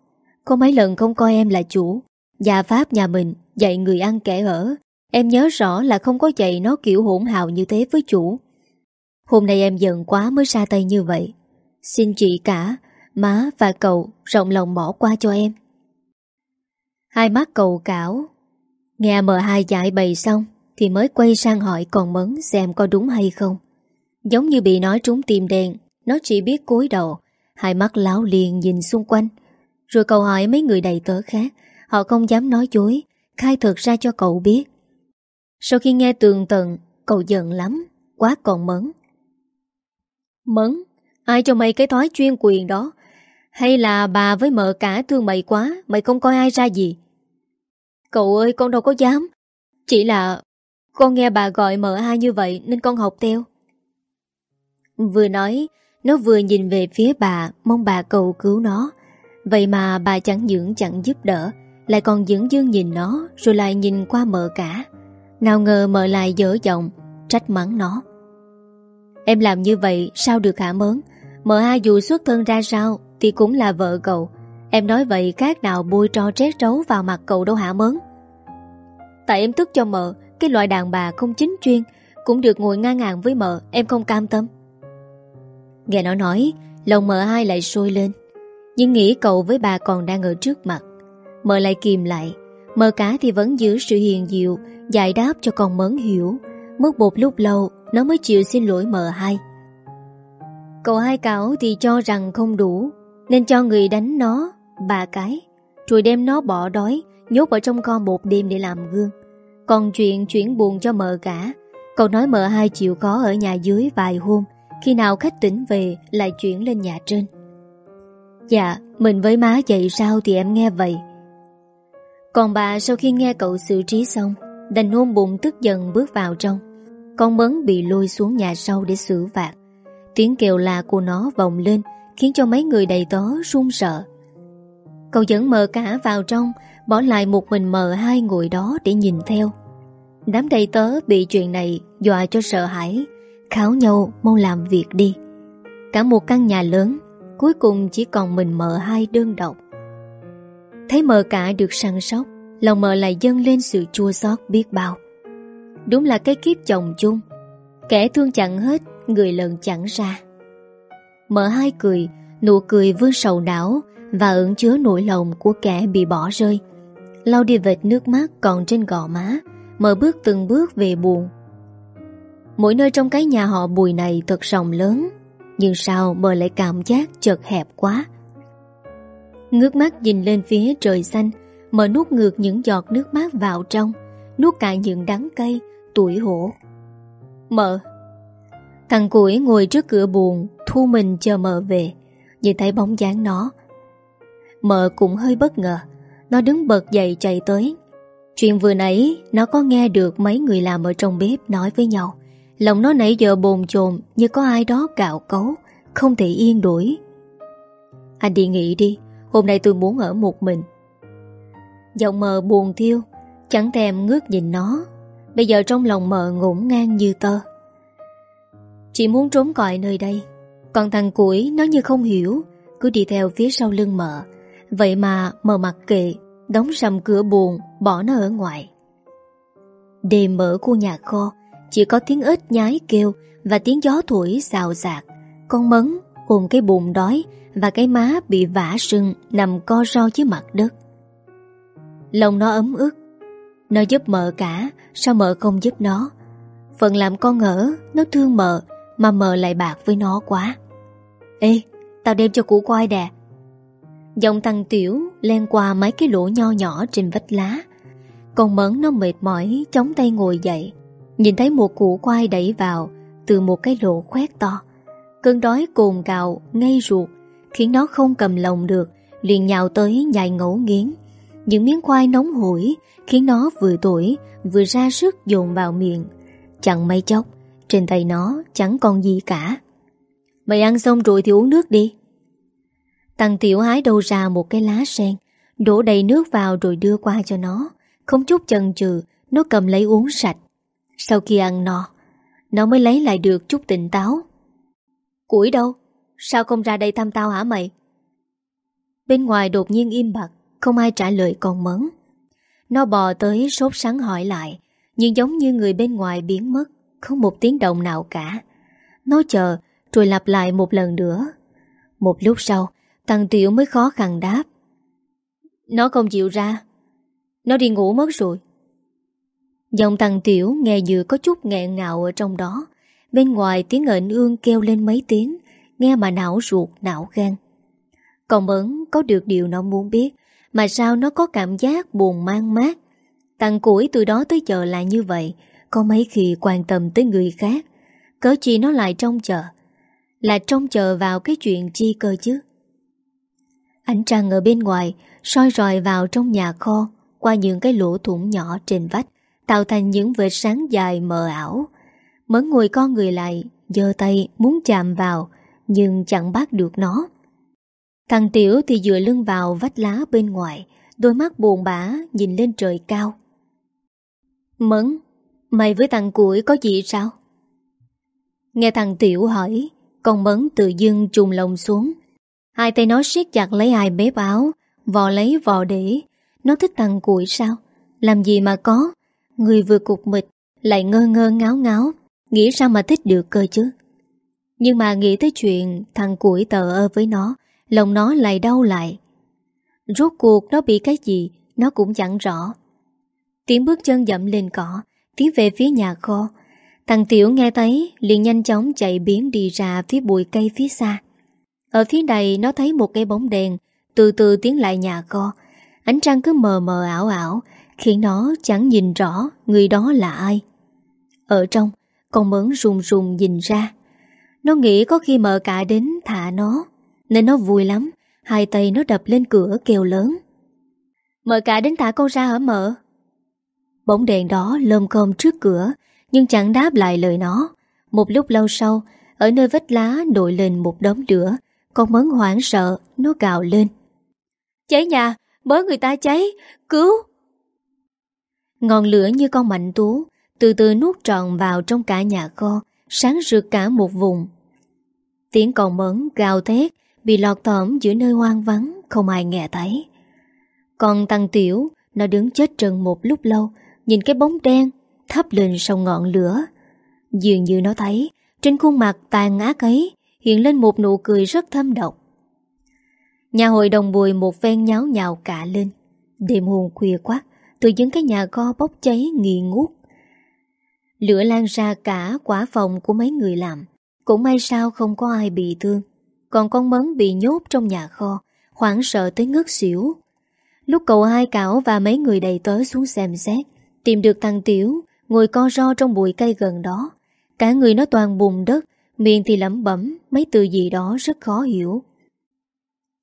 Có mấy lần không coi em là chủ, Gia pháp nhà mình, dạy người ăn kẻ ở. Em nhớ rõ là không có dạy nó kiểu hỗn hào như thế với chủ. Hôm nay em giận quá mới ra tay như vậy. Xin chị cả, Má và cậu rộng lòng bỏ qua cho em. Hai mắt cậu cảo. Nghe M2 giải bày xong Thì mới quay sang hỏi còn mấn xem có đúng hay không. Giống như bị nói trúng tim đen, Nó chỉ biết cúi đầu, Hai mắt láo liền nhìn xung quanh. Rồi cậu hỏi mấy người đầy tớ khác, Họ không dám nói dối, Khai thật ra cho cậu biết. Sau khi nghe tường tận Cậu giận lắm Quá còn mẫn, mẫn. Ai cho mày cái thói chuyên quyền đó? Hay là bà với mợ cả thương mày quá Mày không coi ai ra gì? Cậu ơi con đâu có dám. Chỉ là Con nghe bà gọi mợ hai như vậy Nên con học theo. Vừa nói Nó vừa nhìn về phía bà Mong bà cầu cứu nó. Vậy mà bà chẳng dưỡng chẳng giúp đỡ Lại còn dưỡng dương nhìn nó Rồi lại nhìn qua mợ cả. Nào ngờ mở lại dở giọng, Trách mắng nó. Em làm như vậy sao được hả mớn? Mợ hai dù xuất thân ra sao Thì cũng là vợ cậu. Em nói vậy khác nào bôi trò trét trấu vào mặt cậu đâu hả mớn? Tại em tức cho mợ, Cái loại đàn bà không chính chuyên, Cũng được ngồi ngang hàng với mợ, Em không cam tâm. Nghe nó nói, Lòng mợ hai lại sôi lên. Nhưng nghĩ cậu với bà còn đang ở trước mặt. Mợ lại kìm lại. Mợ cả thì vẫn giữ sự hiền diệu Giải đáp cho con mớn hiểu, Mất một lúc lâu, Nó mới chịu xin lỗi mợ hai. Cậu hai cáo thì cho rằng không đủ, Nên cho người đánh nó Ba cái, Rồi đem nó bỏ đói, Nhốt ở trong con một đêm để làm gương. Còn chuyện chuyển buồn cho mợ cả, Cậu nói mợ hai chịu khó ở nhà dưới vài hôm, Khi nào khách tỉnh về Lại chuyển lên nhà trên. Dạ Mình với má dậy sao thì em nghe vậy? Còn bà sau khi nghe cậu xử trí xong Đành nôn bụng tức giận bước vào trong. Con mấn bị lôi xuống nhà sau để xử phạt. Tiếng kêu la của nó vọng lên, Khiến cho mấy người đầy tớ run sợ. Cậu dẫn mờ cả vào trong, Bỏ lại một mình mờ hai ngồi đó để nhìn theo. Đám đầy tớ bị chuyện này Dọa cho sợ hãi, Kháo nhau mau làm việc đi. Cả một căn nhà lớn, Cuối cùng chỉ còn mình mờ hai đơn độc. Thấy mờ cả được săn sóc Lòng mờ lại dâng lên sự chua xót biết bao. Đúng là cái kiếp chồng chung, Kẻ thương chẳng hết, Người lần chẳng ra. Mợ hai cười, Nụ cười vương sầu não Và ẩn chứa nỗi lòng của kẻ bị bỏ rơi. Lau đi vệt nước mắt còn trên gò má Mợ bước từng bước về buồn. Mỗi nơi trong cái nhà họ bùi này thật rộng lớn, Nhưng sao mờ lại cảm giác chật hẹp quá. Ngước mắt nhìn lên phía trời xanh mở nuốt ngược những giọt nước mắt vào trong, Nuốt cả những đắng cay, Tuổi hổ. Mợ Thằng củi ngồi trước cửa buồn, Thu mình chờ mợ về. Nhìn thấy bóng dáng nó. Mợ cũng hơi bất ngờ. Nó đứng bật dậy chạy tới. Chuyện vừa nãy, Nó có nghe được mấy người làm ở trong bếp nói với nhau. Lòng nó nãy giờ bồn chồn Như có ai đó cạo cấu, Không thể yên đuổi. Anh đi nghỉ đi, Hôm nay tôi muốn ở một mình. Giọng mờ buồn thiêu, Chẳng thèm ngước nhìn nó. Bây giờ trong lòng mờ ngổn ngang như tơ. Chị muốn trốn còi nơi đây, Còn thằng củi nó như không hiểu, Cứ đi theo phía sau lưng mờ. Vậy mà mờ mặc kệ, Đóng sầm cửa buồn, Bỏ nó ở ngoài. Đêm mở khu nhà kho, Chỉ có tiếng ếch nhái kêu Và tiếng gió thổi xào xạc. Con mấn ôm cái bụng đói Và cái má bị vả sưng Nằm co ro dưới mặt đất. Lòng nó ấm ức. Nó giúp mợ cả, Sao mợ không giúp nó? Phần làm con ngỡ, Nó thương mợ, Mà mợ lại bạc với nó quá. Ê, Tao đem cho củ quai đè Dòng thằng Tiểu len qua mấy cái lỗ nho nhỏ trên vách lá. Còn Mẫn nó mệt mỏi, chống tay ngồi dậy. Nhìn thấy một củ khoai đẩy vào, Từ một cái lỗ khoét to. Cơn đói cồn cào ngay ruột, Khiến nó không cầm lòng được, Liền nhào tới nhai ngấu nghiến. Những miếng khoai nóng hổi Khiến nó vừa tuổi, Vừa ra sức dồn vào miệng. Chẳng mấy chốc, Trên tay nó chẳng còn gì cả. Mày ăn xong rồi thì uống nước đi. Tăng tiểu hái đâu ra một cái lá sen, Đổ đầy nước vào rồi đưa qua cho nó. Không chút chần chừ, Nó cầm lấy uống sạch. Sau khi ăn no, Nó mới lấy lại được chút tỉnh táo. Củi đâu? Sao không ra đây thăm tao hả mày? Bên ngoài đột nhiên im bặt. Không ai trả lời con mấn Nó bò tới sốt sắng hỏi lại Nhưng giống như người bên ngoài biến mất Không một tiếng động nào cả. Nó chờ rồi lặp lại một lần nữa. Một lúc sau Thằng Tiểu mới khó khăn đáp. Nó không chịu ra. Nó đi ngủ mất rồi. Giọng thằng Tiểu nghe vừa có chút nghẹn ngạo ở trong đó. Bên ngoài tiếng ệnh ương kêu lên mấy tiếng Nghe mà não ruột, não gan. Còn Mẫn có được điều nó muốn biết mà sao nó có cảm giác buồn mang mát Tặng củi từ đó tới giờ là như vậy, Có mấy khi quan tâm tới người khác, Cớ chi nó lại trông chờ Là trông chờ vào cái chuyện chi cơ chứ Ánh trăng ở bên ngoài soi rọi vào trong nhà kho, qua những cái lỗ thủng nhỏ trên vách, tạo thành những vệt sáng dài mờ ảo. Mẫn ngồi con người lại, giơ tay muốn chạm vào, nhưng chẳng bắt được nó. Thằng Tiểu thì dựa lưng vào vách lá bên ngoài đôi mắt buồn bã nhìn lên trời cao. Mẫn, mày với thằng củi có gì sao? Nghe thằng Tiểu hỏi con Mẫn tự dưng trùng lòng xuống. Hai tay nó siết chặt lấy hai bếp áo Vò lấy vò để. Nó thích thằng củi sao? Làm gì mà có? Người vừa cục mịch Lại ngơ ngơ ngáo ngáo. Nghĩ sao mà thích được cơ chứ? Nhưng mà nghĩ tới chuyện Thằng củi tờ ơ với nó Lòng nó lại đau lại. Rốt cuộc nó bị cái gì, Nó cũng chẳng rõ. Tiếng bước chân dậm lên cỏ, Tiến về phía nhà kho. Thằng Tiểu nghe thấy, liền nhanh chóng chạy biến đi ra phía bụi cây phía xa. Ở phía này, nó thấy một cái bóng đèn, Từ từ tiến lại nhà kho. Ánh trăng cứ mờ mờ ảo ảo, Khiến nó chẳng nhìn rõ Người đó là ai. Ở trong, Con mớn rùng rùng nhìn ra. Nó nghĩ có khi mợ cả đến thả nó. Nên nó vui lắm. Hai tay nó đập lên cửa kêu lớn. Mợ cả đến thả con ra hả mợ? Bóng đèn đó lơm cơm trước cửa Nhưng chẳng đáp lại lời nó. Một lúc lâu sau Ở nơi vách lá nổi lên một đống lửa con mấn hoảng sợ Nó gào lên. Cháy nhà, bớ người ta cháy Cứu! Ngọn lửa như con mạnh tú Từ từ nuốt trọn vào trong cả nhà kho Sáng rực cả một vùng. Tiếng còn mấn gào thét Bị lọt thỏm giữa nơi hoang vắng Không ai nghe thấy Còn tăng tiểu Nó đứng chết trần một lúc lâu Nhìn cái bóng đen thấp lên sau ngọn lửa Dường như nó thấy Trên khuôn mặt tàn ác ấy hiện lên một nụ cười rất thâm độc. Nhà hội đồng bùi một phen nháo nhào cả lên. Đêm hồn khuya quá, từ những cái nhà kho bốc cháy nghi ngút. Lửa lan ra cả quả phòng của mấy người làm. Cũng may sao không có ai bị thương. Còn con mấn bị nhốt trong nhà kho, hoảng sợ tới ngất xỉu. Lúc cậu hai cảo và mấy người đầy tới xuống xem xét, tìm được thằng Tiểu, ngồi co ro trong bụi cây gần đó. Cả người nó toàn bùn đất, Miệng thì lẩm bẩm mấy từ gì đó rất khó hiểu.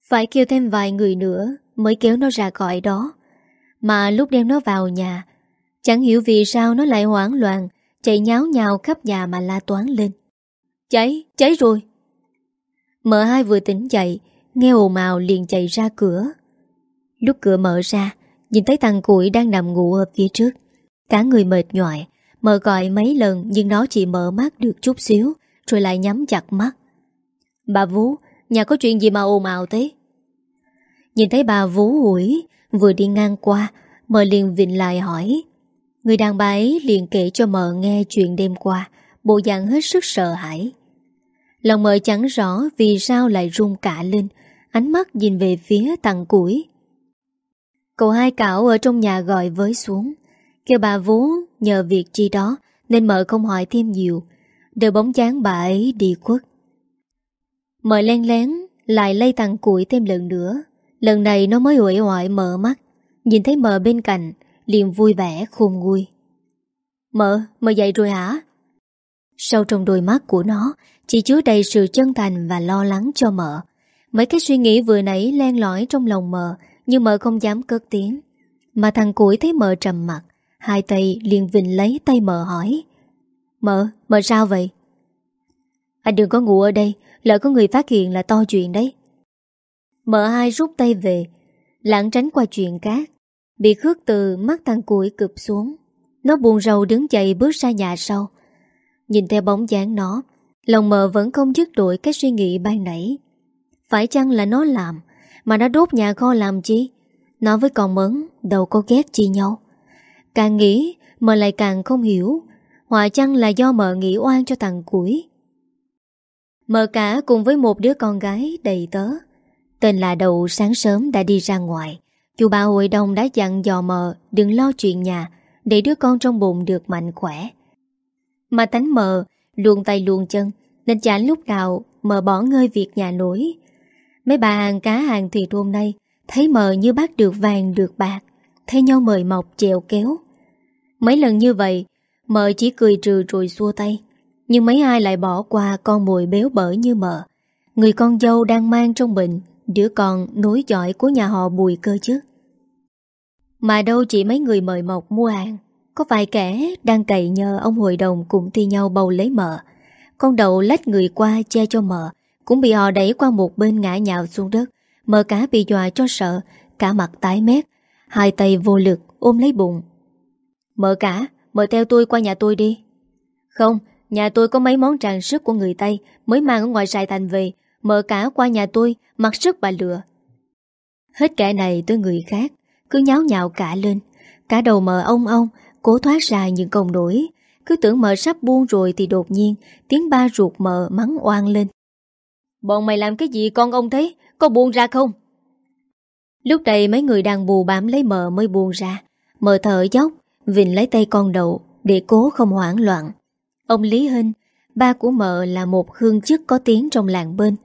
Phải kêu thêm vài người nữa mới kéo nó ra khỏi đó. Mà lúc đem nó vào nhà, chẳng hiểu vì sao nó lại hoảng loạn, chạy nháo nhào khắp nhà mà la toán lên. Cháy, cháy rồi. Mợ hai vừa tỉnh dậy, nghe ồn ào liền chạy ra cửa. Lúc cửa mở ra, nhìn thấy thằng củi đang nằm ngủ ở phía trước. Cả người mệt nhòi, mợ gọi mấy lần nhưng nó chỉ mở mắt được chút xíu, rồi lại nhắm chặt mắt Bà Vú Nhà có chuyện gì mà ồn ào thế Nhìn thấy bà Vú ủi Vừa đi ngang qua Mợ liền vịnh lại hỏi Người đàn bà ấy liền kể cho mợ nghe chuyện đêm qua Bộ dạng hết sức sợ hãi Lòng mời chẳng rõ vì sao lại run cả lên. Ánh mắt nhìn về phía tầng củi. Cậu hai cảo ở trong nhà gọi với xuống. Kêu bà vú nhờ việc chi đó Nên mợ không hỏi thêm nhiều. Đợi bóng dáng bà ấy đi khuất. Mợ len lén Lại lây tầng củi thêm lần nữa. Lần này nó mới uể hoại mở mắt. Nhìn thấy mợ bên cạnh liền vui vẻ khôn nguôi. Mợ, mợ dậy rồi hả? Sâu trong đôi mắt của nó Chỉ chứa đầy sự chân thành và lo lắng cho mợ. Mấy cái suy nghĩ vừa nãy len lỏi trong lòng mợ Nhưng mợ không dám cất tiếng. Mà thằng củi thấy mợ trầm mặt Hai tay liền vịnh lấy tay mợ hỏi Mợ, mợ sao vậy? Anh đừng có ngủ ở đây Lỡ có người phát hiện là to chuyện đấy. Mợ hai rút tay về Lãng tránh qua chuyện khác Bị khước từ mắt thằng củi cụp xuống. Nó buồn rầu đứng dậy bước ra nhà sau Nhìn theo bóng dáng nó, Lòng mờ vẫn không dứt đổi cái suy nghĩ ban nãy. Phải chăng là nó làm, Mà nó đốt nhà kho làm chi? Nó với con mấn Đâu có ghét chi nhau. Càng nghĩ, mờ lại càng không hiểu Hòa chăng là do mờ nghĩ oan cho thằng củi. Mờ cả cùng với một đứa con gái đầy tớ. Tên là đầu sáng sớm đã đi ra ngoài. Chú bà hội đồng đã dặn dò mờ Đừng lo chuyện nhà, Để đứa con trong bụng được mạnh khỏe. Mà tánh mờ Luôn tay luôn chân, Nên chả lúc nào mờ bỏ ngơi việc nhà nổi. Mấy bà hàng cá hàng thịt hôm nay Thấy mờ như bác được vàng được bạc, Thấy nhau mời mọc chèo kéo. Mấy lần như vậy, Mờ chỉ cười trừ rồi xua tay, Nhưng mấy ai lại bỏ qua con mùi béo bở như mờ. Người con dâu đang mang trong bệnh, Đứa con nối giỏi của nhà họ bùi cơ chứ. Mà đâu chỉ mấy người mời mọc mua hàng có vài kẻ đang cậy nhờ ông hội đồng cùng thi nhau bầu lấy mợ. Con đầu lách người qua che cho mợ, Cũng bị họ đẩy qua một bên ngã nhào xuống đất. Mợ cá bị dọa cho sợ, Cả mặt tái mét. Hai tay vô lực ôm lấy bụng. Mợ cả, Mợ theo tôi qua nhà tôi đi. Không, Nhà tôi có mấy món trang sức của người Tây Mới mang ở ngoài Sài Thành về. Mợ cả qua nhà tôi, Mặc sức bà lừa. Hết kẻ này tới người khác, Cứ nháo nhào cả lên. Cả đầu mợ ông ông Cố thoát ra những công nổi Cứ tưởng mợ sắp buông rồi thì đột nhiên Tiếng ba ruột mợ mắng oan lên. Bọn mày làm cái gì con ông thế? Có buông ra không? Lúc đây mấy người đang bù bám lấy mợ mới buông ra. Mợ thở dốc Vịnh lấy tay con đậu Để cố không hoảng loạn. Ông Lý Hinh Ba của mợ là một hương chức có tiếng trong làng bên.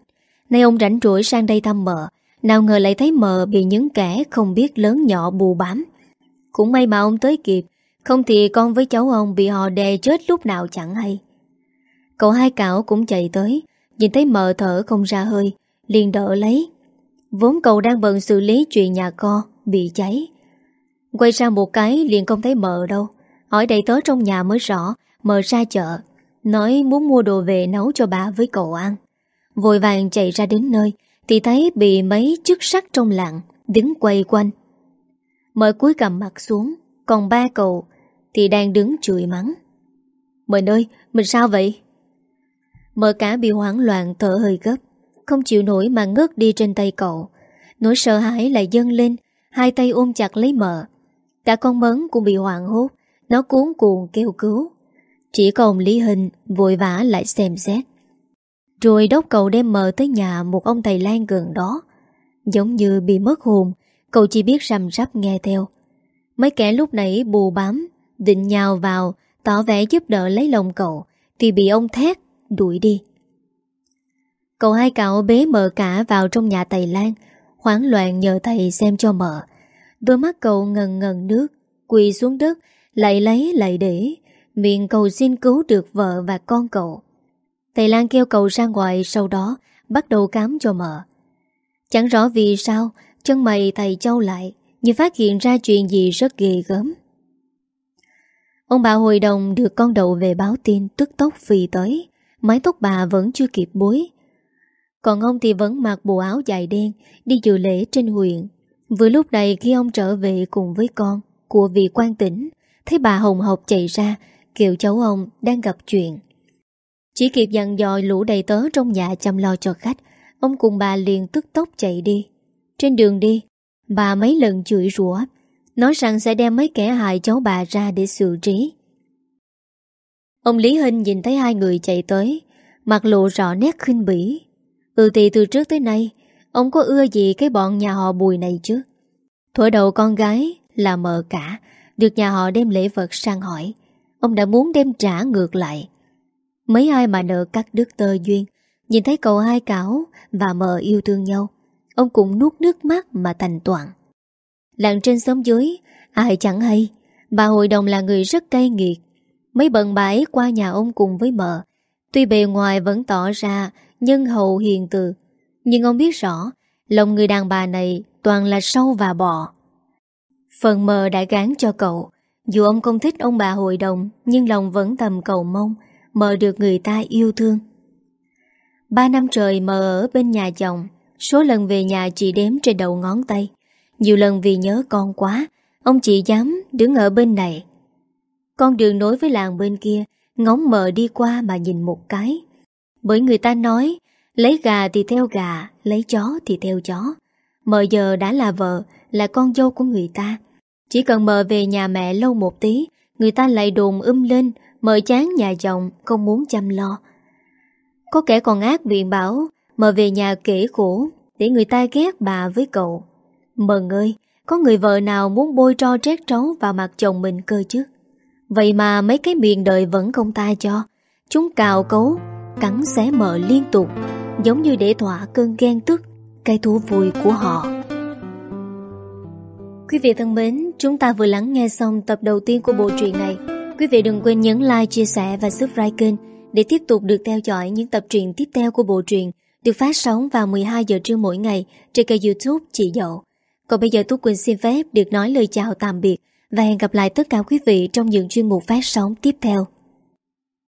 Nay ông rảnh rỗi sang đây thăm mợ. Nào ngờ lại thấy mợ bị những kẻ không biết lớn nhỏ bù bám. Cũng may mà ông tới kịp không thì con với cháu ông bị họ đè chết lúc nào chẳng hay. Cậu hai cảo cũng chạy tới, Nhìn thấy mợ thở không ra hơi, liền đỡ lấy. Vốn cậu đang bận xử lý chuyện nhà co Bị cháy. Quay sang một cái liền không thấy mợ đâu. Hỏi đầy tớ trong nhà mới rõ Mợ ra chợ. Nói muốn mua đồ về nấu cho bà với cậu ăn. Vội vàng chạy ra đến nơi, Thì thấy bị mấy chức sắc trong lặng Đứng quay quanh. Mợ cuối cầm mặt xuống, Còn ba cậu thì đang đứng chửi mắng. Mình ơi, mình sao vậy? Mợ cả bị hoảng loạn thở hơi gấp Không chịu nổi mà ngớt đi trên tay cậu. Nỗi sợ hãi lại dâng lên Hai tay ôm chặt lấy mợ Cả con mấn cũng bị hoảng hốt Nó cuốn cuồng kêu cứu. Chỉ còn Lý Hình vội vã lại xem xét. Rồi đốc cậu đem mờ tới nhà Một ông thầy Lan gần đó. Giống như bị mất hồn Cậu chỉ biết rằm rắp nghe theo. Mấy kẻ lúc nãy bù bám Định nhào vào, Tỏ vẻ giúp đỡ lấy lòng cậu, Thì bị ông thét, đuổi đi. Cậu hai cậu bế mở cả vào trong nhà thầy Lan, Hoảng loạn nhờ thầy xem cho mợ Đôi mắt cậu ngần ngần nước, Quỳ xuống đất Lại lấy lại để. Miệng cầu xin cứu được vợ và con cậu. Thầy Lan kêu cậu ra ngoài, Sau đó bắt đầu cám cho mợ Chẳng rõ vì sao, Chân mày thầy châu lại Như phát hiện ra chuyện gì rất ghê gớm. Ông bà hồi đồng được con đậu về báo tin tức tốc vì tới. Mái tóc bà vẫn chưa kịp bối. Còn ông thì vẫn mặc bộ áo dài đen, Đi dự lễ trên huyện. Vừa lúc này khi ông trở về cùng với con Của vị quan tỉnh, Thấy bà Hồng Học chạy ra, Kêu cháu ông đang gặp chuyện. Chỉ kịp dặn dò lũ đầy tớ trong nhà chăm lo cho khách, Ông cùng bà liền tức tốc chạy đi. Trên đường đi, Bà mấy lần chửi rủa Nói rằng sẽ đem mấy kẻ hại cháu bà ra để xử trí. Ông Lý Hinh nhìn thấy hai người chạy tới, Mặt lộ rõ nét khinh bỉ. Ừ thì từ trước tới nay, Ông có ưa gì cái bọn nhà họ bùi này chứ? Thuở đầu con gái là mợ cả, Được nhà họ đem lễ vật sang hỏi. Ông đã muốn đem trả ngược lại. Mấy ai mà nợ cắt đứt tơ duyên, Nhìn thấy cậu hai cáo Và mợ yêu thương nhau, Ông cũng nuốt nước mắt mà thành toàn Làng trên xóm dưới, Ai chẳng hay, Bà hội đồng là người rất cay nghiệt. Mấy bận bãi qua nhà ông cùng với mợ. Tuy bề ngoài vẫn tỏ ra Nhân hậu hiền từ, Nhưng ông biết rõ, Lòng người đàn bà này toàn là sâu và bọ. Phần mờ đã gán cho cậu. Dù ông không thích ông bà hội đồng, Nhưng lòng vẫn tầm cầu mong Mờ được người ta yêu thương. Ba năm trời mờ ở bên nhà chồng, Số lần về nhà chỉ đếm trên đầu ngón tay. Nhiều lần vì nhớ con quá, Ông chỉ dám đứng ở bên này. Con đường nối với làng bên kia, Ngóng mờ đi qua mà nhìn một cái. Bởi người ta nói, Lấy gà thì theo gà, Lấy chó thì theo chó. Mờ giờ đã là vợ, Là con dâu của người ta. Chỉ cần mờ về nhà mẹ lâu một tí, Người ta lại đồn um lên, Mờ chán nhà chồng, Không muốn chăm lo. Có kẻ còn ác biện bảo, Mờ về nhà kể khổ, Để người ta ghét bà với cậu. Mừng ơi Có người vợ nào muốn bôi tro trét trấu Vào mặt chồng mình cơ chứ? Vậy mà mấy cái miệng đời vẫn không ta cho. Chúng cào cấu Cắn xé mờ liên tục Giống như để thỏa cơn ghen tức Cái thú vui của họ. Quý vị thân mến Chúng ta vừa lắng nghe xong tập đầu tiên của bộ truyện này. Quý vị đừng quên nhấn like, chia sẻ và subscribe kênh Để tiếp tục được theo dõi những tập truyện tiếp theo của bộ truyện Được phát sóng vào 12 giờ trưa mỗi ngày Trên kênh youtube Chị Dậu. Còn bây giờ Tú Quỳnh xin phép được nói lời chào tạm biệt Và hẹn gặp lại tất cả quý vị trong những chuyên mục phát sóng tiếp theo.